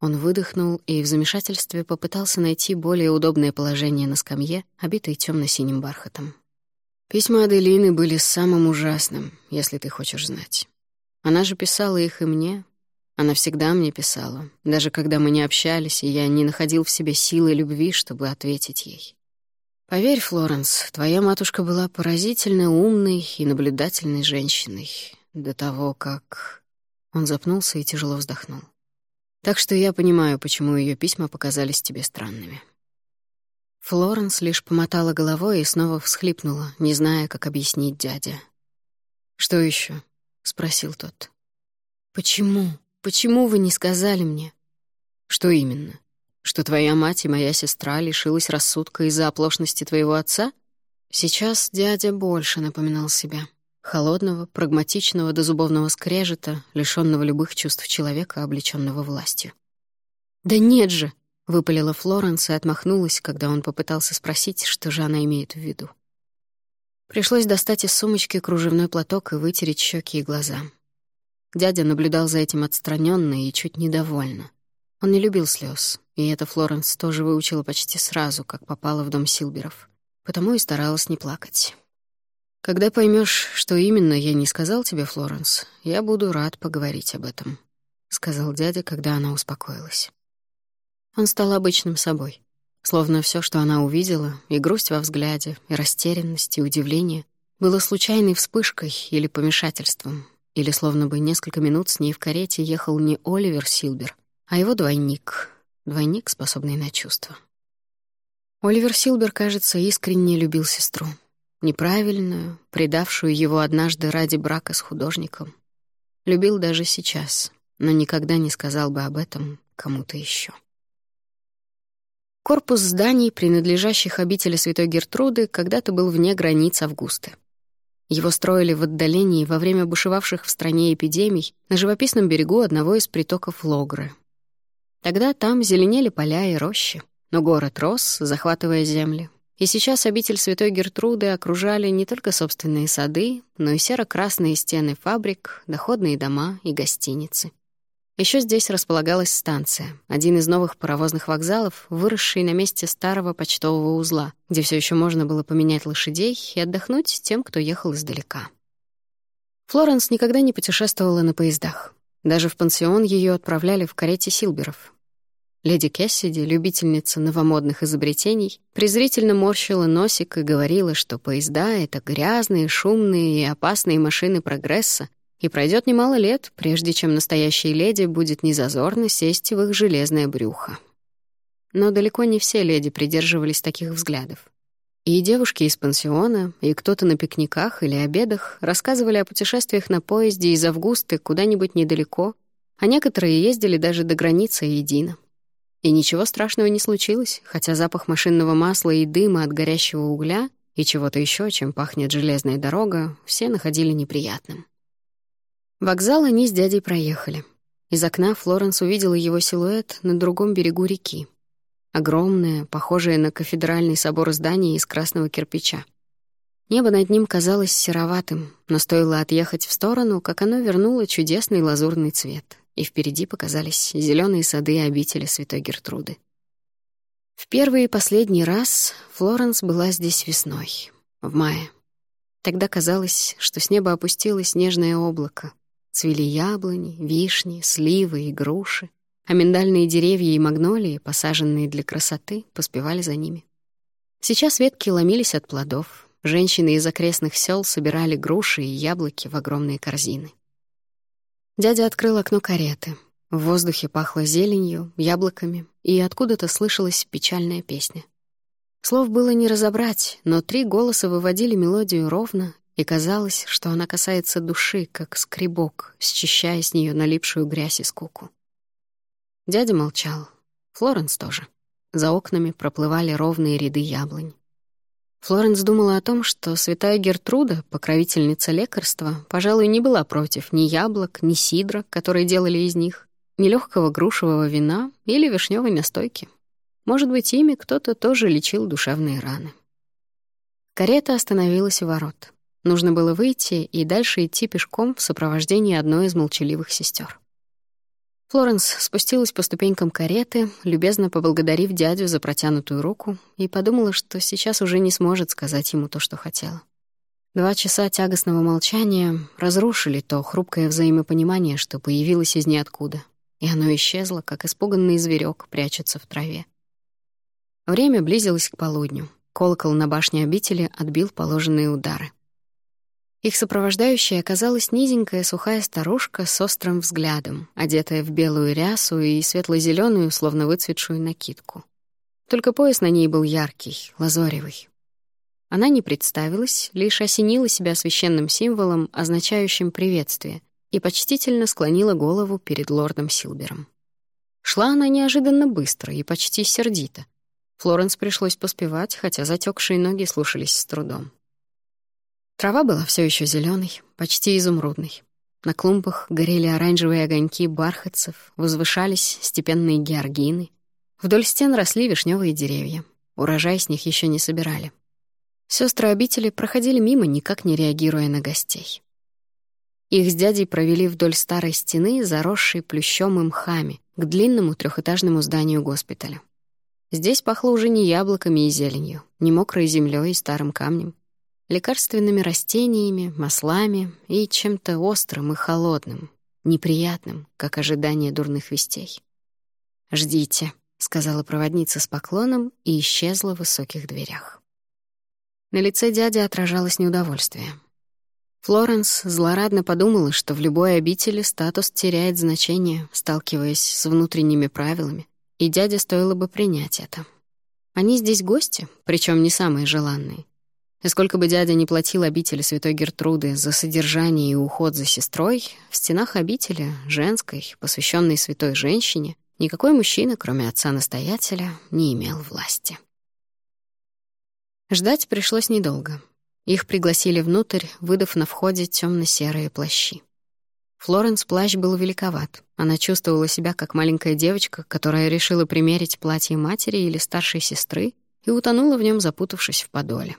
Он выдохнул и в замешательстве попытался найти более удобное положение на скамье, обитой темно синим бархатом. Письма Аделины были самым ужасным, если ты хочешь знать. Она же писала их и мне, она всегда мне писала, даже когда мы не общались, и я не находил в себе силы любви, чтобы ответить ей. Поверь, Флоренс, твоя матушка была поразительно умной и наблюдательной женщиной до того, как... Он запнулся и тяжело вздохнул. Так что я понимаю, почему ее письма показались тебе странными. Флоренс лишь помотала головой и снова всхлипнула, не зная, как объяснить дяде. «Что еще? спросил тот. «Почему?» Почему вы не сказали мне?» «Что именно? Что твоя мать и моя сестра лишилась рассудка из-за оплошности твоего отца?» Сейчас дядя больше напоминал себя. Холодного, прагматичного до зубовного скрежета, лишённого любых чувств человека, облечённого властью. «Да нет же!» — выпалила Флоренс и отмахнулась, когда он попытался спросить, что же она имеет в виду. Пришлось достать из сумочки кружевной платок и вытереть щеки и глаза. Дядя наблюдал за этим отстраненно и чуть недовольно. Он не любил слез, и это Флоренс тоже выучила почти сразу, как попала в дом Силберов. Потому и старалась не плакать. «Когда поймешь, что именно я не сказал тебе, Флоренс, я буду рад поговорить об этом», — сказал дядя, когда она успокоилась. Он стал обычным собой. Словно все, что она увидела, и грусть во взгляде, и растерянность, и удивление, было случайной вспышкой или помешательством, или словно бы несколько минут с ней в карете ехал не Оливер Силбер, а его двойник, двойник, способный на чувства. Оливер Силбер, кажется, искренне любил сестру. Неправильную, предавшую его однажды ради брака с художником. Любил даже сейчас, но никогда не сказал бы об этом кому-то еще. Корпус зданий, принадлежащих обители Святой Гертруды, когда-то был вне границ Августы. Его строили в отдалении во время бушевавших в стране эпидемий на живописном берегу одного из притоков Логры. Тогда там зеленели поля и рощи, но город рос, захватывая земли. И сейчас обитель Святой Гертруды окружали не только собственные сады, но и серо-красные стены фабрик, доходные дома и гостиницы. Еще здесь располагалась станция, один из новых паровозных вокзалов, выросший на месте старого почтового узла, где все еще можно было поменять лошадей и отдохнуть тем, кто ехал издалека. Флоренс никогда не путешествовала на поездах. Даже в пансион ее отправляли в карете Силберов. Леди Кессиди, любительница новомодных изобретений, презрительно морщила носик и говорила, что поезда — это грязные, шумные и опасные машины прогресса, и пройдет немало лет, прежде чем настоящей леди будет незазорно сесть в их железное брюхо. Но далеко не все леди придерживались таких взглядов. И девушки из пансиона, и кто-то на пикниках или обедах рассказывали о путешествиях на поезде из Августы куда-нибудь недалеко, а некоторые ездили даже до границы Едина. И ничего страшного не случилось, хотя запах машинного масла и дыма от горящего угля и чего-то еще, чем пахнет железная дорога, все находили неприятным. Вокзал они с дядей проехали. Из окна Флоренс увидела его силуэт на другом берегу реки. Огромное, похожее на кафедральный собор здание из красного кирпича. Небо над ним казалось сероватым, но стоило отъехать в сторону, как оно вернуло чудесный лазурный цвет, и впереди показались зеленые сады обители Святой Гертруды. В первый и последний раз Флоренс была здесь весной, в мае. Тогда казалось, что с неба опустилось снежное облако, Цвели яблони, вишни, сливы и груши, а миндальные деревья и магнолии, посаженные для красоты, поспевали за ними. Сейчас ветки ломились от плодов. Женщины из окрестных сел собирали груши и яблоки в огромные корзины. Дядя открыл окно кареты. В воздухе пахло зеленью, яблоками, и откуда-то слышалась печальная песня. Слов было не разобрать, но три голоса выводили мелодию ровно и казалось, что она касается души, как скребок, счищая с нее налипшую грязь и скуку. Дядя молчал. Флоренс тоже. За окнами проплывали ровные ряды яблонь. Флоренс думала о том, что святая Гертруда, покровительница лекарства, пожалуй, не была против ни яблок, ни сидра, которые делали из них, ни легкого грушевого вина или вишневой настойки. Может быть, ими кто-то тоже лечил душевные раны. Карета остановилась у ворот. Нужно было выйти и дальше идти пешком в сопровождении одной из молчаливых сестер. Флоренс спустилась по ступенькам кареты, любезно поблагодарив дядю за протянутую руку, и подумала, что сейчас уже не сможет сказать ему то, что хотела. Два часа тягостного молчания разрушили то хрупкое взаимопонимание, что появилось из ниоткуда, и оно исчезло, как испуганный зверек прячется в траве. Время близилось к полудню. Колокол на башне обители отбил положенные удары. Их сопровождающей оказалась низенькая сухая старушка с острым взглядом, одетая в белую рясу и светло зеленую словно выцветшую накидку. Только пояс на ней был яркий, лазоревый. Она не представилась, лишь осенила себя священным символом, означающим приветствие, и почтительно склонила голову перед лордом Силбером. Шла она неожиданно быстро и почти сердито. Флоренс пришлось поспевать, хотя затекшие ноги слушались с трудом. Трава была все еще зеленой, почти изумрудной. На клумбах горели оранжевые огоньки бархатцев, возвышались степенные георгины. Вдоль стен росли вишневые деревья. Урожай с них еще не собирали. Сестры обители проходили мимо, никак не реагируя на гостей. Их с дядей провели вдоль старой стены, заросшей плющом и мхами, к длинному трехэтажному зданию госпиталя. Здесь пахло уже не яблоками и зеленью, не мокрой землей и старым камнем, лекарственными растениями, маслами и чем-то острым и холодным, неприятным, как ожидание дурных вестей. «Ждите», — сказала проводница с поклоном и исчезла в высоких дверях. На лице дяди отражалось неудовольствие. Флоренс злорадно подумала, что в любой обители статус теряет значение, сталкиваясь с внутренними правилами, и дяде стоило бы принять это. Они здесь гости, причем не самые желанные. И сколько бы дядя не платил обители святой Гертруды за содержание и уход за сестрой, в стенах обители, женской, посвященной святой женщине, никакой мужчина, кроме отца-настоятеля, не имел власти. Ждать пришлось недолго. Их пригласили внутрь, выдав на входе темно серые плащи. Флоренс плащ был великоват. Она чувствовала себя как маленькая девочка, которая решила примерить платье матери или старшей сестры и утонула в нем, запутавшись в подоле.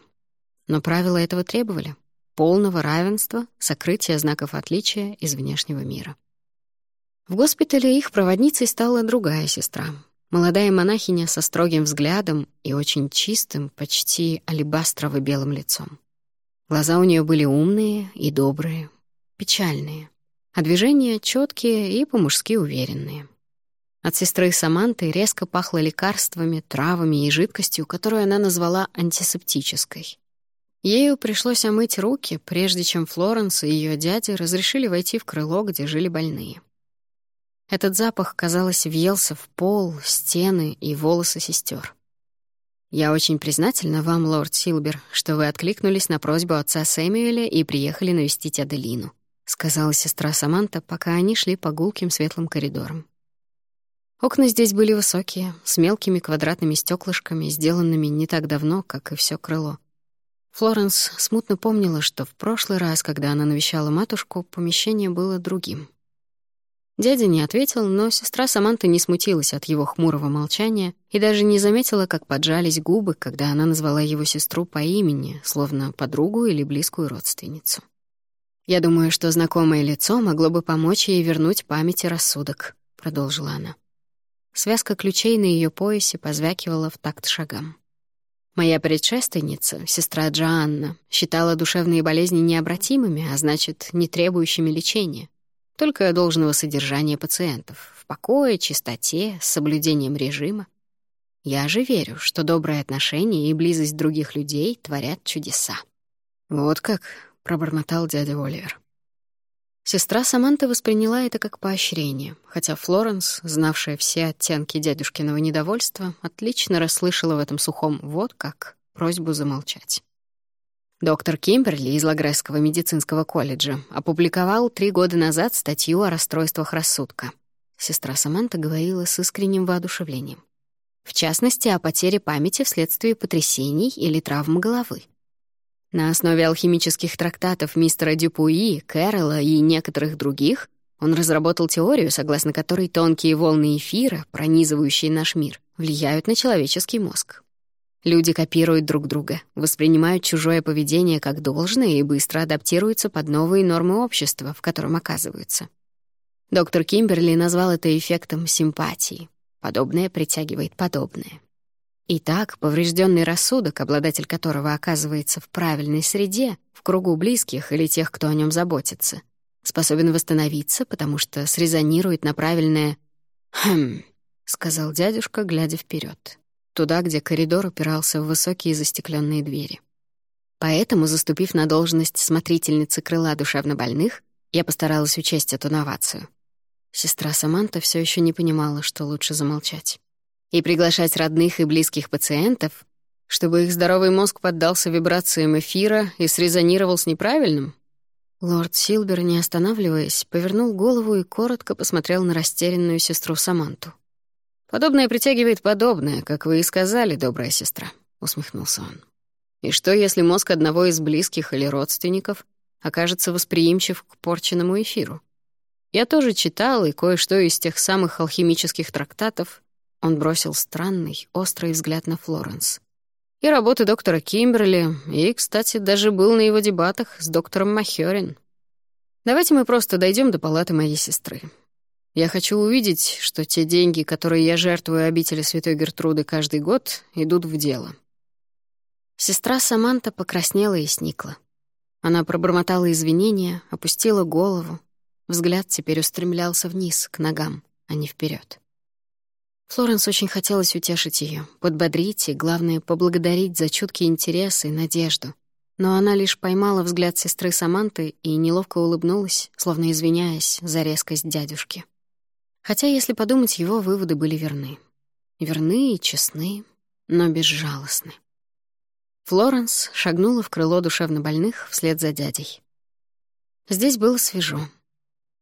Но правила этого требовали — полного равенства, сокрытия знаков отличия из внешнего мира. В госпитале их проводницей стала другая сестра, молодая монахиня со строгим взглядом и очень чистым, почти алебастрово-белым лицом. Глаза у нее были умные и добрые, печальные, а движения четкие и по-мужски уверенные. От сестры Саманты резко пахло лекарствами, травами и жидкостью, которую она назвала антисептической. Ею пришлось омыть руки, прежде чем Флоренс и ее дядя разрешили войти в крыло, где жили больные. Этот запах, казалось, въелся в пол, стены и волосы сестер. «Я очень признательна вам, лорд Силбер, что вы откликнулись на просьбу отца Сэмюэля и приехали навестить Аделину», сказала сестра Саманта, пока они шли по гулким светлым коридорам. Окна здесь были высокие, с мелкими квадратными стеклышками, сделанными не так давно, как и все крыло. Флоренс смутно помнила, что в прошлый раз, когда она навещала матушку, помещение было другим. Дядя не ответил, но сестра Саманта не смутилась от его хмурого молчания и даже не заметила, как поджались губы, когда она назвала его сестру по имени, словно подругу или близкую родственницу. «Я думаю, что знакомое лицо могло бы помочь ей вернуть память и рассудок», — продолжила она. Связка ключей на ее поясе позвякивала в такт шагам. Моя предшественница, сестра Джоанна, считала душевные болезни необратимыми, а значит, не требующими лечения, только должного содержания пациентов, в покое, чистоте, с соблюдением режима. Я же верю, что добрые отношения и близость других людей творят чудеса. «Вот как», — пробормотал дядя Оливер. Сестра Саманта восприняла это как поощрение, хотя Флоренс, знавшая все оттенки дядюшкиного недовольства, отлично расслышала в этом сухом «вот как» просьбу замолчать. Доктор Кимберли из Лагресского медицинского колледжа опубликовал три года назад статью о расстройствах рассудка. Сестра Саманта говорила с искренним воодушевлением. В частности, о потере памяти вследствие потрясений или травм головы. На основе алхимических трактатов мистера Дюпуи, Кэрролла и некоторых других он разработал теорию, согласно которой тонкие волны эфира, пронизывающие наш мир, влияют на человеческий мозг. Люди копируют друг друга, воспринимают чужое поведение как должное и быстро адаптируются под новые нормы общества, в котором оказываются. Доктор Кимберли назвал это эффектом симпатии. Подобное притягивает подобное. Итак, поврежденный рассудок, обладатель которого оказывается в правильной среде, в кругу близких или тех, кто о нем заботится, способен восстановиться, потому что срезонирует на правильное «хм», — сказал дядюшка, глядя вперед, туда, где коридор упирался в высокие застекленные двери. Поэтому, заступив на должность смотрительницы крыла душевнобольных, я постаралась учесть эту новацию. Сестра Саманта все еще не понимала, что лучше замолчать и приглашать родных и близких пациентов, чтобы их здоровый мозг поддался вибрациям эфира и срезонировал с неправильным? Лорд Силбер, не останавливаясь, повернул голову и коротко посмотрел на растерянную сестру Саманту. «Подобное притягивает подобное, как вы и сказали, добрая сестра», — усмехнулся он. «И что, если мозг одного из близких или родственников окажется восприимчив к порченному эфиру? Я тоже читал и кое-что из тех самых алхимических трактатов, он бросил странный, острый взгляд на Флоренс. И работы доктора Кимберли, и, кстати, даже был на его дебатах с доктором Махёрин. Давайте мы просто дойдем до палаты моей сестры. Я хочу увидеть, что те деньги, которые я жертвую обители Святой Гертруды каждый год, идут в дело. Сестра Саманта покраснела и сникла. Она пробормотала извинения, опустила голову. Взгляд теперь устремлялся вниз, к ногам, а не вперед. Флоренс очень хотелось утешить ее, подбодрить и, главное, поблагодарить за чуткий интерес и надежду. Но она лишь поймала взгляд сестры Саманты и неловко улыбнулась, словно извиняясь за резкость дядюшки. Хотя, если подумать, его выводы были верны. Верны и честны, но безжалостны. Флоренс шагнула в крыло душевнобольных вслед за дядей. Здесь было свежо.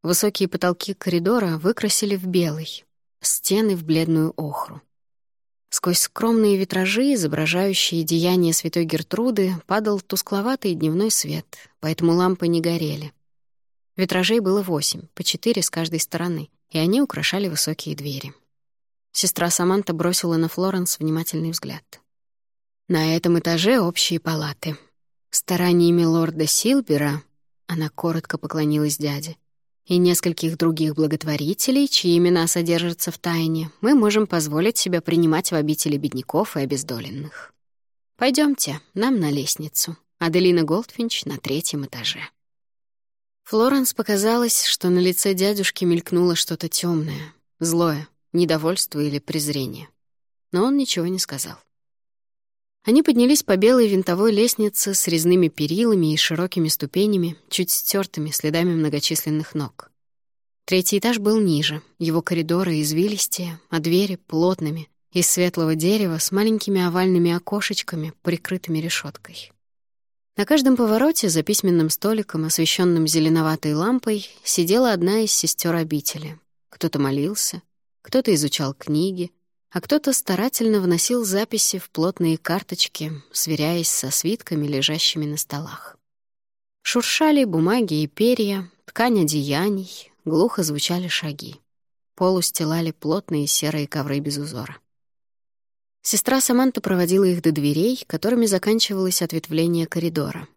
Высокие потолки коридора выкрасили в белый, стены в бледную охру. Сквозь скромные витражи, изображающие деяния святой Гертруды, падал тускловатый дневной свет, поэтому лампы не горели. Витражей было восемь, по четыре с каждой стороны, и они украшали высокие двери. Сестра Саманта бросила на Флоренс внимательный взгляд. «На этом этаже общие палаты. Стараниями лорда Силбера...» Она коротко поклонилась дяде и нескольких других благотворителей, чьи имена содержатся в тайне, мы можем позволить себе принимать в обители бедняков и обездоленных. Пойдемте, нам на лестницу. Аделина Голдфинч на третьем этаже. Флоренс показалось, что на лице дядюшки мелькнуло что-то темное, злое, недовольство или презрение. Но он ничего не сказал. Они поднялись по белой винтовой лестнице с резными перилами и широкими ступенями, чуть стертыми следами многочисленных ног. Третий этаж был ниже, его коридоры извилистее, а двери — плотными, из светлого дерева с маленькими овальными окошечками, прикрытыми решеткой. На каждом повороте за письменным столиком, освещенным зеленоватой лампой, сидела одна из сестер обители. Кто-то молился, кто-то изучал книги, а кто-то старательно вносил записи в плотные карточки, сверяясь со свитками, лежащими на столах. Шуршали бумаги и перья, ткань одеяний, глухо звучали шаги. Пол устилали плотные серые ковры без узора. Сестра Саманта проводила их до дверей, которыми заканчивалось ответвление коридора.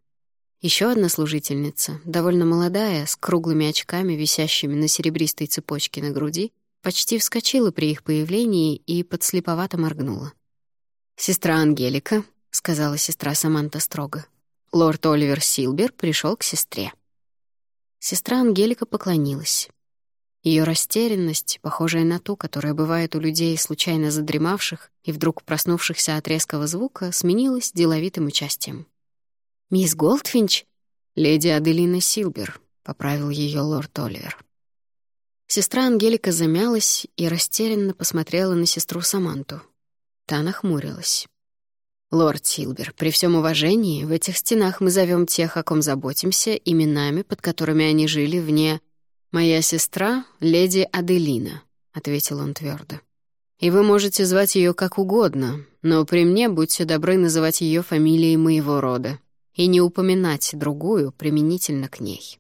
Еще одна служительница, довольно молодая, с круглыми очками, висящими на серебристой цепочке на груди, почти вскочила при их появлении и подслеповато моргнула. «Сестра Ангелика», — сказала сестра Саманта строго. Лорд Оливер Силбер пришел к сестре. Сестра Ангелика поклонилась. Ее растерянность, похожая на ту, которая бывает у людей, случайно задремавших и вдруг проснувшихся от резкого звука, сменилась деловитым участием. «Мисс Голдфинч?» «Леди Аделина Силбер», — поправил ее лорд Оливер. Сестра Ангелика замялась и растерянно посмотрела на сестру Саманту. Та нахмурилась. «Лорд Силбер, при всем уважении, в этих стенах мы зовем тех, о ком заботимся, именами, под которыми они жили вне... Моя сестра — леди Аделина», — ответил он твердо. «И вы можете звать ее как угодно, но при мне будьте добры называть ее фамилией моего рода и не упоминать другую применительно к ней».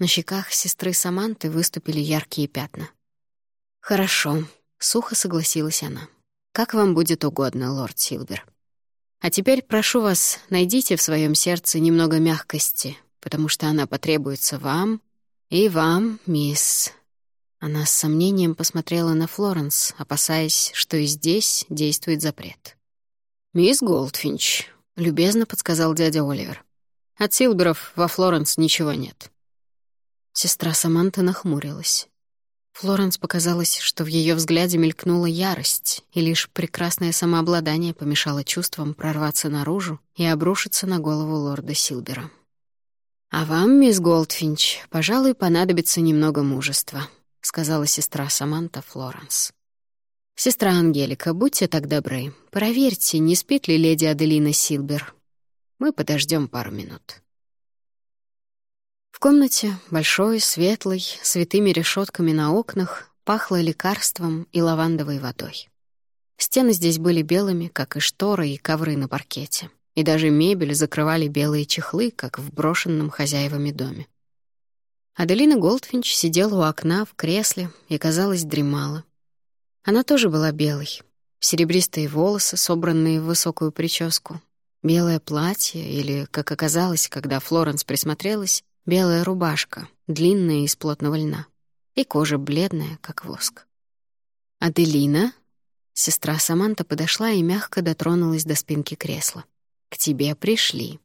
На щеках сестры Саманты выступили яркие пятна. «Хорошо», — сухо согласилась она. «Как вам будет угодно, лорд Силбер. А теперь прошу вас, найдите в своем сердце немного мягкости, потому что она потребуется вам и вам, мисс». Она с сомнением посмотрела на Флоренс, опасаясь, что и здесь действует запрет. «Мисс Голдфинч», — любезно подсказал дядя Оливер. «От Силберов во Флоренс ничего нет. Сестра Саманта нахмурилась. Флоренс показалось, что в ее взгляде мелькнула ярость, и лишь прекрасное самообладание помешало чувствам прорваться наружу и обрушиться на голову лорда Силбера. «А вам, мисс Голдфинч, пожалуй, понадобится немного мужества», — сказала сестра Саманта Флоренс. «Сестра Ангелика, будьте так добры, проверьте, не спит ли леди Аделина Силбер. Мы подождем пару минут». Комнате, большой, светлой, с витыми решетками на окнах, пахло лекарством и лавандовой водой. Стены здесь были белыми, как и шторы и ковры на паркете, и даже мебель закрывали белые чехлы, как в брошенном хозяевами доме. Аделина Голдфинч сидела у окна в кресле и, казалось, дремала. Она тоже была белой. Серебристые волосы, собранные в высокую прическу, белое платье или, как оказалось, когда Флоренс присмотрелась, белая рубашка, длинная из плотного льна, и кожа бледная, как воск. «Аделина?» Сестра Саманта подошла и мягко дотронулась до спинки кресла. «К тебе пришли».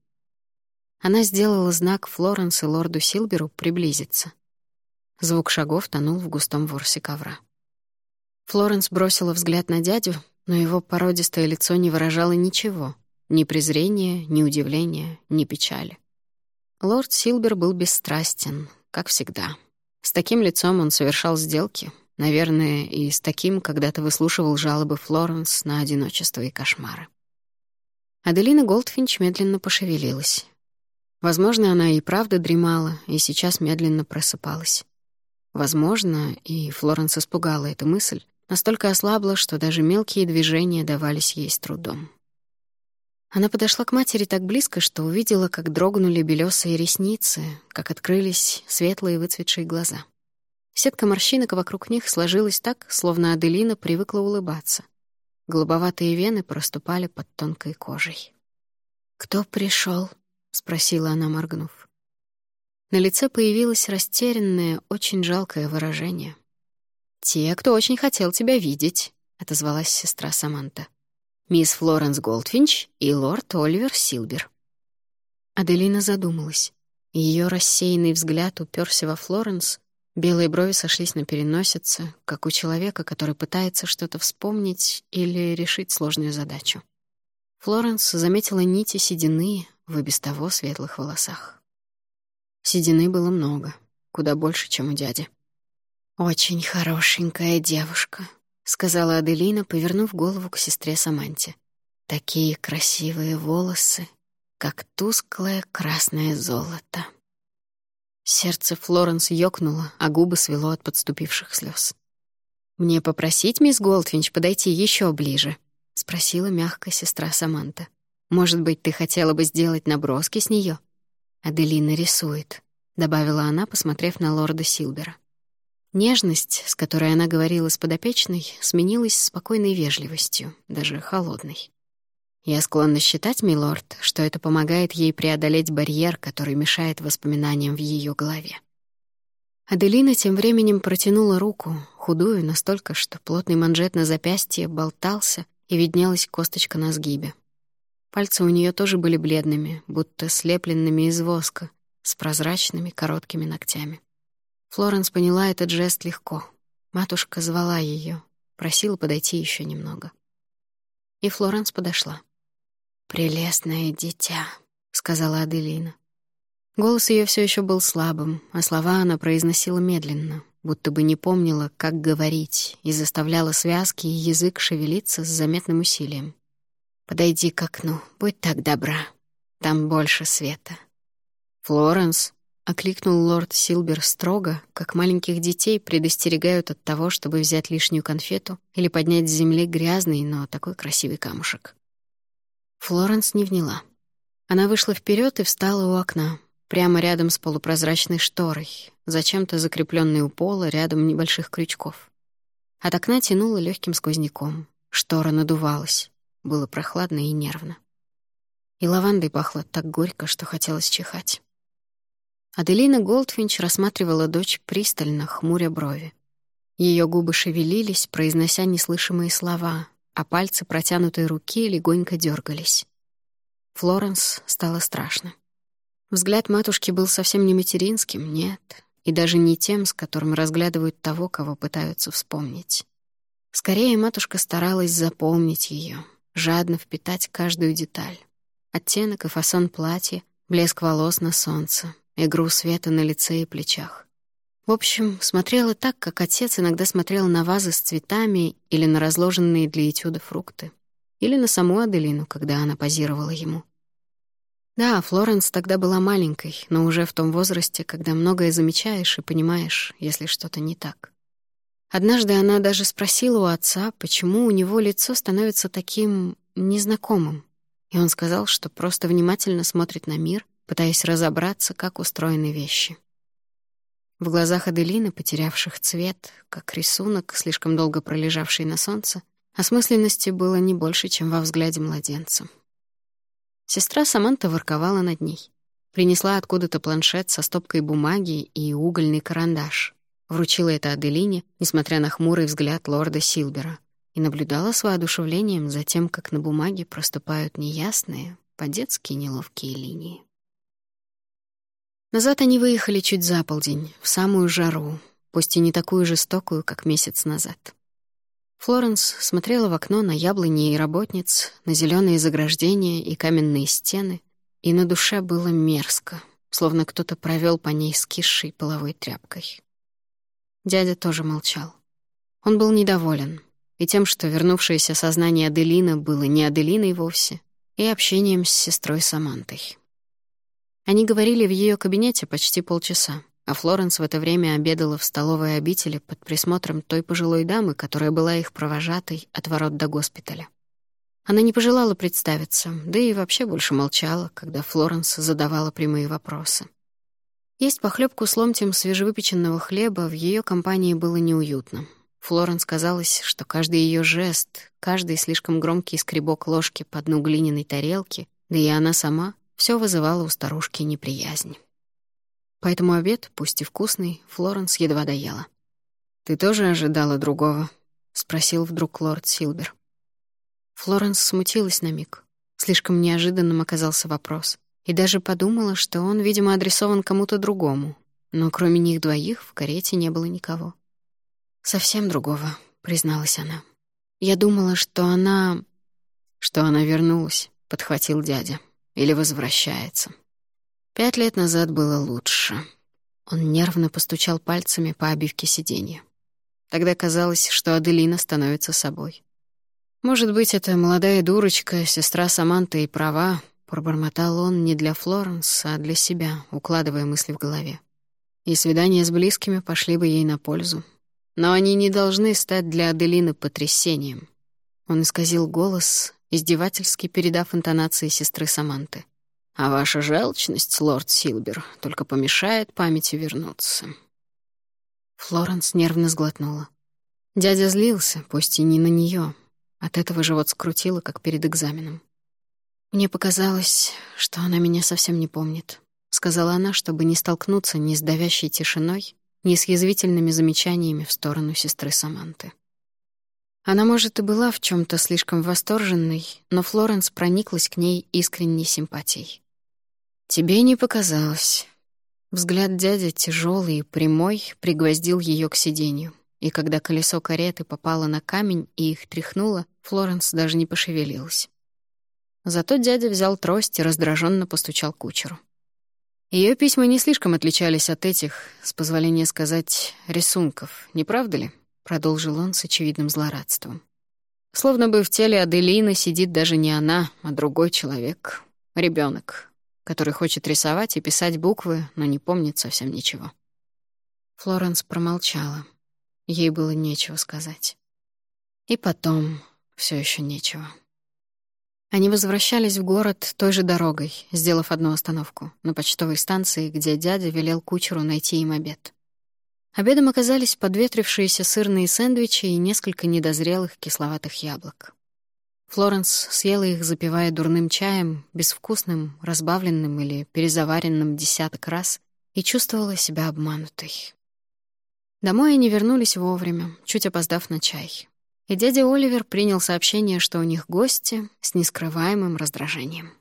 Она сделала знак Флоренс и лорду Силберу приблизиться. Звук шагов тонул в густом ворсе ковра. Флоренс бросила взгляд на дядю, но его породистое лицо не выражало ничего — ни презрения, ни удивления, ни печали. Лорд Силбер был бесстрастен, как всегда. С таким лицом он совершал сделки, наверное, и с таким когда-то выслушивал жалобы Флоренс на одиночество и кошмары. Аделина Голдфинч медленно пошевелилась. Возможно, она и правда дремала, и сейчас медленно просыпалась. Возможно, и Флоренс испугала эта мысль, настолько ослабла, что даже мелкие движения давались ей с трудом. Она подошла к матери так близко, что увидела, как дрогнули белёсые ресницы, как открылись светлые выцветшие глаза. Сетка морщинок вокруг них сложилась так, словно Аделина привыкла улыбаться. Голубоватые вены проступали под тонкой кожей. «Кто пришел? спросила она, моргнув. На лице появилось растерянное, очень жалкое выражение. «Те, кто очень хотел тебя видеть», — отозвалась сестра Саманта. «Мисс Флоренс Голдфинч и лорд Оливер Силбер». Аделина задумалась. Ее рассеянный взгляд уперся во Флоренс, белые брови сошлись на переносице, как у человека, который пытается что-то вспомнить или решить сложную задачу. Флоренс заметила нити седины в и без того светлых волосах. Седины было много, куда больше, чем у дяди. «Очень хорошенькая девушка», — сказала Аделина, повернув голову к сестре Саманте. «Такие красивые волосы, как тусклое красное золото». Сердце Флоренс ёкнуло, а губы свело от подступивших слез. «Мне попросить мисс Голдвинч подойти еще ближе?» — спросила мягкая сестра Саманта. «Может быть, ты хотела бы сделать наброски с нее? «Аделина рисует», — добавила она, посмотрев на лорда Силбера. Нежность, с которой она говорила с подопечной, сменилась спокойной вежливостью, даже холодной. Я склонна считать, милорд, что это помогает ей преодолеть барьер, который мешает воспоминаниям в ее голове. Аделина тем временем протянула руку, худую настолько, что плотный манжет на запястье болтался и виднелась косточка на сгибе. Пальцы у нее тоже были бледными, будто слепленными из воска, с прозрачными короткими ногтями. Флоренс поняла этот жест легко. Матушка звала ее, просила подойти еще немного. И Флоренс подошла. «Прелестное дитя», — сказала Аделина. Голос ее все еще был слабым, а слова она произносила медленно, будто бы не помнила, как говорить, и заставляла связки и язык шевелиться с заметным усилием. Подойди к окну, будь так добра. Там больше света. Флоренс, окликнул лорд Силбер строго, как маленьких детей предостерегают от того, чтобы взять лишнюю конфету или поднять с земли грязный, но такой красивый камушек. Флоренс не вняла. Она вышла вперед и встала у окна, прямо рядом с полупрозрачной шторой, зачем-то закрепленной у пола рядом небольших крючков. От окна тянуло легким сквозняком. Штора надувалась. Было прохладно и нервно. И лавандой пахло так горько, что хотелось чихать. Аделина Голдфинч рассматривала дочь пристально, хмуря брови. Ее губы шевелились, произнося неслышимые слова, а пальцы протянутой руки легонько дергались. Флоренс стало страшно. Взгляд матушки был совсем не материнским, нет, и даже не тем, с которым разглядывают того, кого пытаются вспомнить. Скорее, матушка старалась запомнить ее, жадно впитать каждую деталь. Оттенок и фасон платья, блеск волос на солнце, игру света на лице и плечах. В общем, смотрела так, как отец иногда смотрел на вазы с цветами или на разложенные для этюда фрукты. Или на саму Аделину, когда она позировала ему. Да, Флоренс тогда была маленькой, но уже в том возрасте, когда многое замечаешь и понимаешь, если что-то не так. Однажды она даже спросила у отца, почему у него лицо становится таким незнакомым. И он сказал, что просто внимательно смотрит на мир, пытаясь разобраться, как устроены вещи. В глазах Аделины, потерявших цвет, как рисунок, слишком долго пролежавший на солнце, осмысленности было не больше, чем во взгляде младенца. Сестра Саманта ворковала над ней. Принесла откуда-то планшет со стопкой бумаги и угольный карандаш. Вручила это Аделине, несмотря на хмурый взгляд лорда Силбера, и наблюдала с воодушевлением за тем, как на бумаге проступают неясные, по-детски неловкие линии. Назад они выехали чуть за полдень, в самую жару, пусть и не такую жестокую, как месяц назад. Флоренс смотрела в окно на яблони и работниц, на зеленые заграждения и каменные стены, и на душе было мерзко, словно кто-то провел по ней скисшей половой тряпкой. Дядя тоже молчал. Он был недоволен и тем, что вернувшееся сознание Аделина было не Аделиной вовсе, и общением с сестрой Самантой. Они говорили в ее кабинете почти полчаса, а Флоренс в это время обедала в столовой обители под присмотром той пожилой дамы, которая была их провожатой от ворот до госпиталя. Она не пожелала представиться, да и вообще больше молчала, когда Флоренс задавала прямые вопросы. Есть похлебку с ломтем свежевыпеченного хлеба в ее компании было неуютно. Флоренс казалось, что каждый ее жест, каждый слишком громкий скребок ложки по дну глиняной тарелки, да и она сама, все вызывало у старушки неприязнь. Поэтому обед, пусть и вкусный, Флоренс едва доела. «Ты тоже ожидала другого?» — спросил вдруг лорд Силбер. Флоренс смутилась на миг. Слишком неожиданным оказался вопрос и даже подумала, что он, видимо, адресован кому-то другому, но кроме них двоих в карете не было никого. «Совсем другого», — призналась она. «Я думала, что она...» «Что она вернулась», — подхватил дядя. «Или возвращается». Пять лет назад было лучше. Он нервно постучал пальцами по обивке сиденья. Тогда казалось, что Аделина становится собой. Может быть, эта молодая дурочка, сестра Саманты и права, Пробормотал он не для Флоренс, а для себя, укладывая мысли в голове. И свидания с близкими пошли бы ей на пользу. Но они не должны стать для Аделины потрясением. Он исказил голос, издевательски передав интонации сестры Саманты. «А ваша желчность, лорд Силбер, только помешает памяти вернуться». Флоренс нервно сглотнула. Дядя злился, пусть и не на нее. От этого живот скрутило, как перед экзаменом. «Мне показалось, что она меня совсем не помнит», — сказала она, чтобы не столкнуться ни с давящей тишиной, ни с язвительными замечаниями в сторону сестры Саманты. Она, может, и была в чем то слишком восторженной, но Флоренс прониклась к ней искренней симпатией. «Тебе не показалось». Взгляд дяди, тяжелый и прямой, пригвоздил ее к сиденью, и когда колесо кареты попало на камень и их тряхнуло, Флоренс даже не пошевелилась. Зато дядя взял трость и раздраженно постучал кучеру. Ее письма не слишком отличались от этих, с позволения сказать, рисунков, не правда ли? Продолжил он с очевидным злорадством. Словно бы в теле Аделины сидит даже не она, а другой человек, ребенок, который хочет рисовать и писать буквы, но не помнит совсем ничего. Флоренс промолчала. Ей было нечего сказать. И потом все еще нечего. Они возвращались в город той же дорогой, сделав одну остановку, на почтовой станции, где дядя велел кучеру найти им обед. Обедом оказались подветрившиеся сырные сэндвичи и несколько недозрелых кисловатых яблок. Флоренс съела их, запивая дурным чаем, безвкусным, разбавленным или перезаваренным десяток раз, и чувствовала себя обманутой. Домой они вернулись вовремя, чуть опоздав на чай и дядя Оливер принял сообщение, что у них гости с нескрываемым раздражением.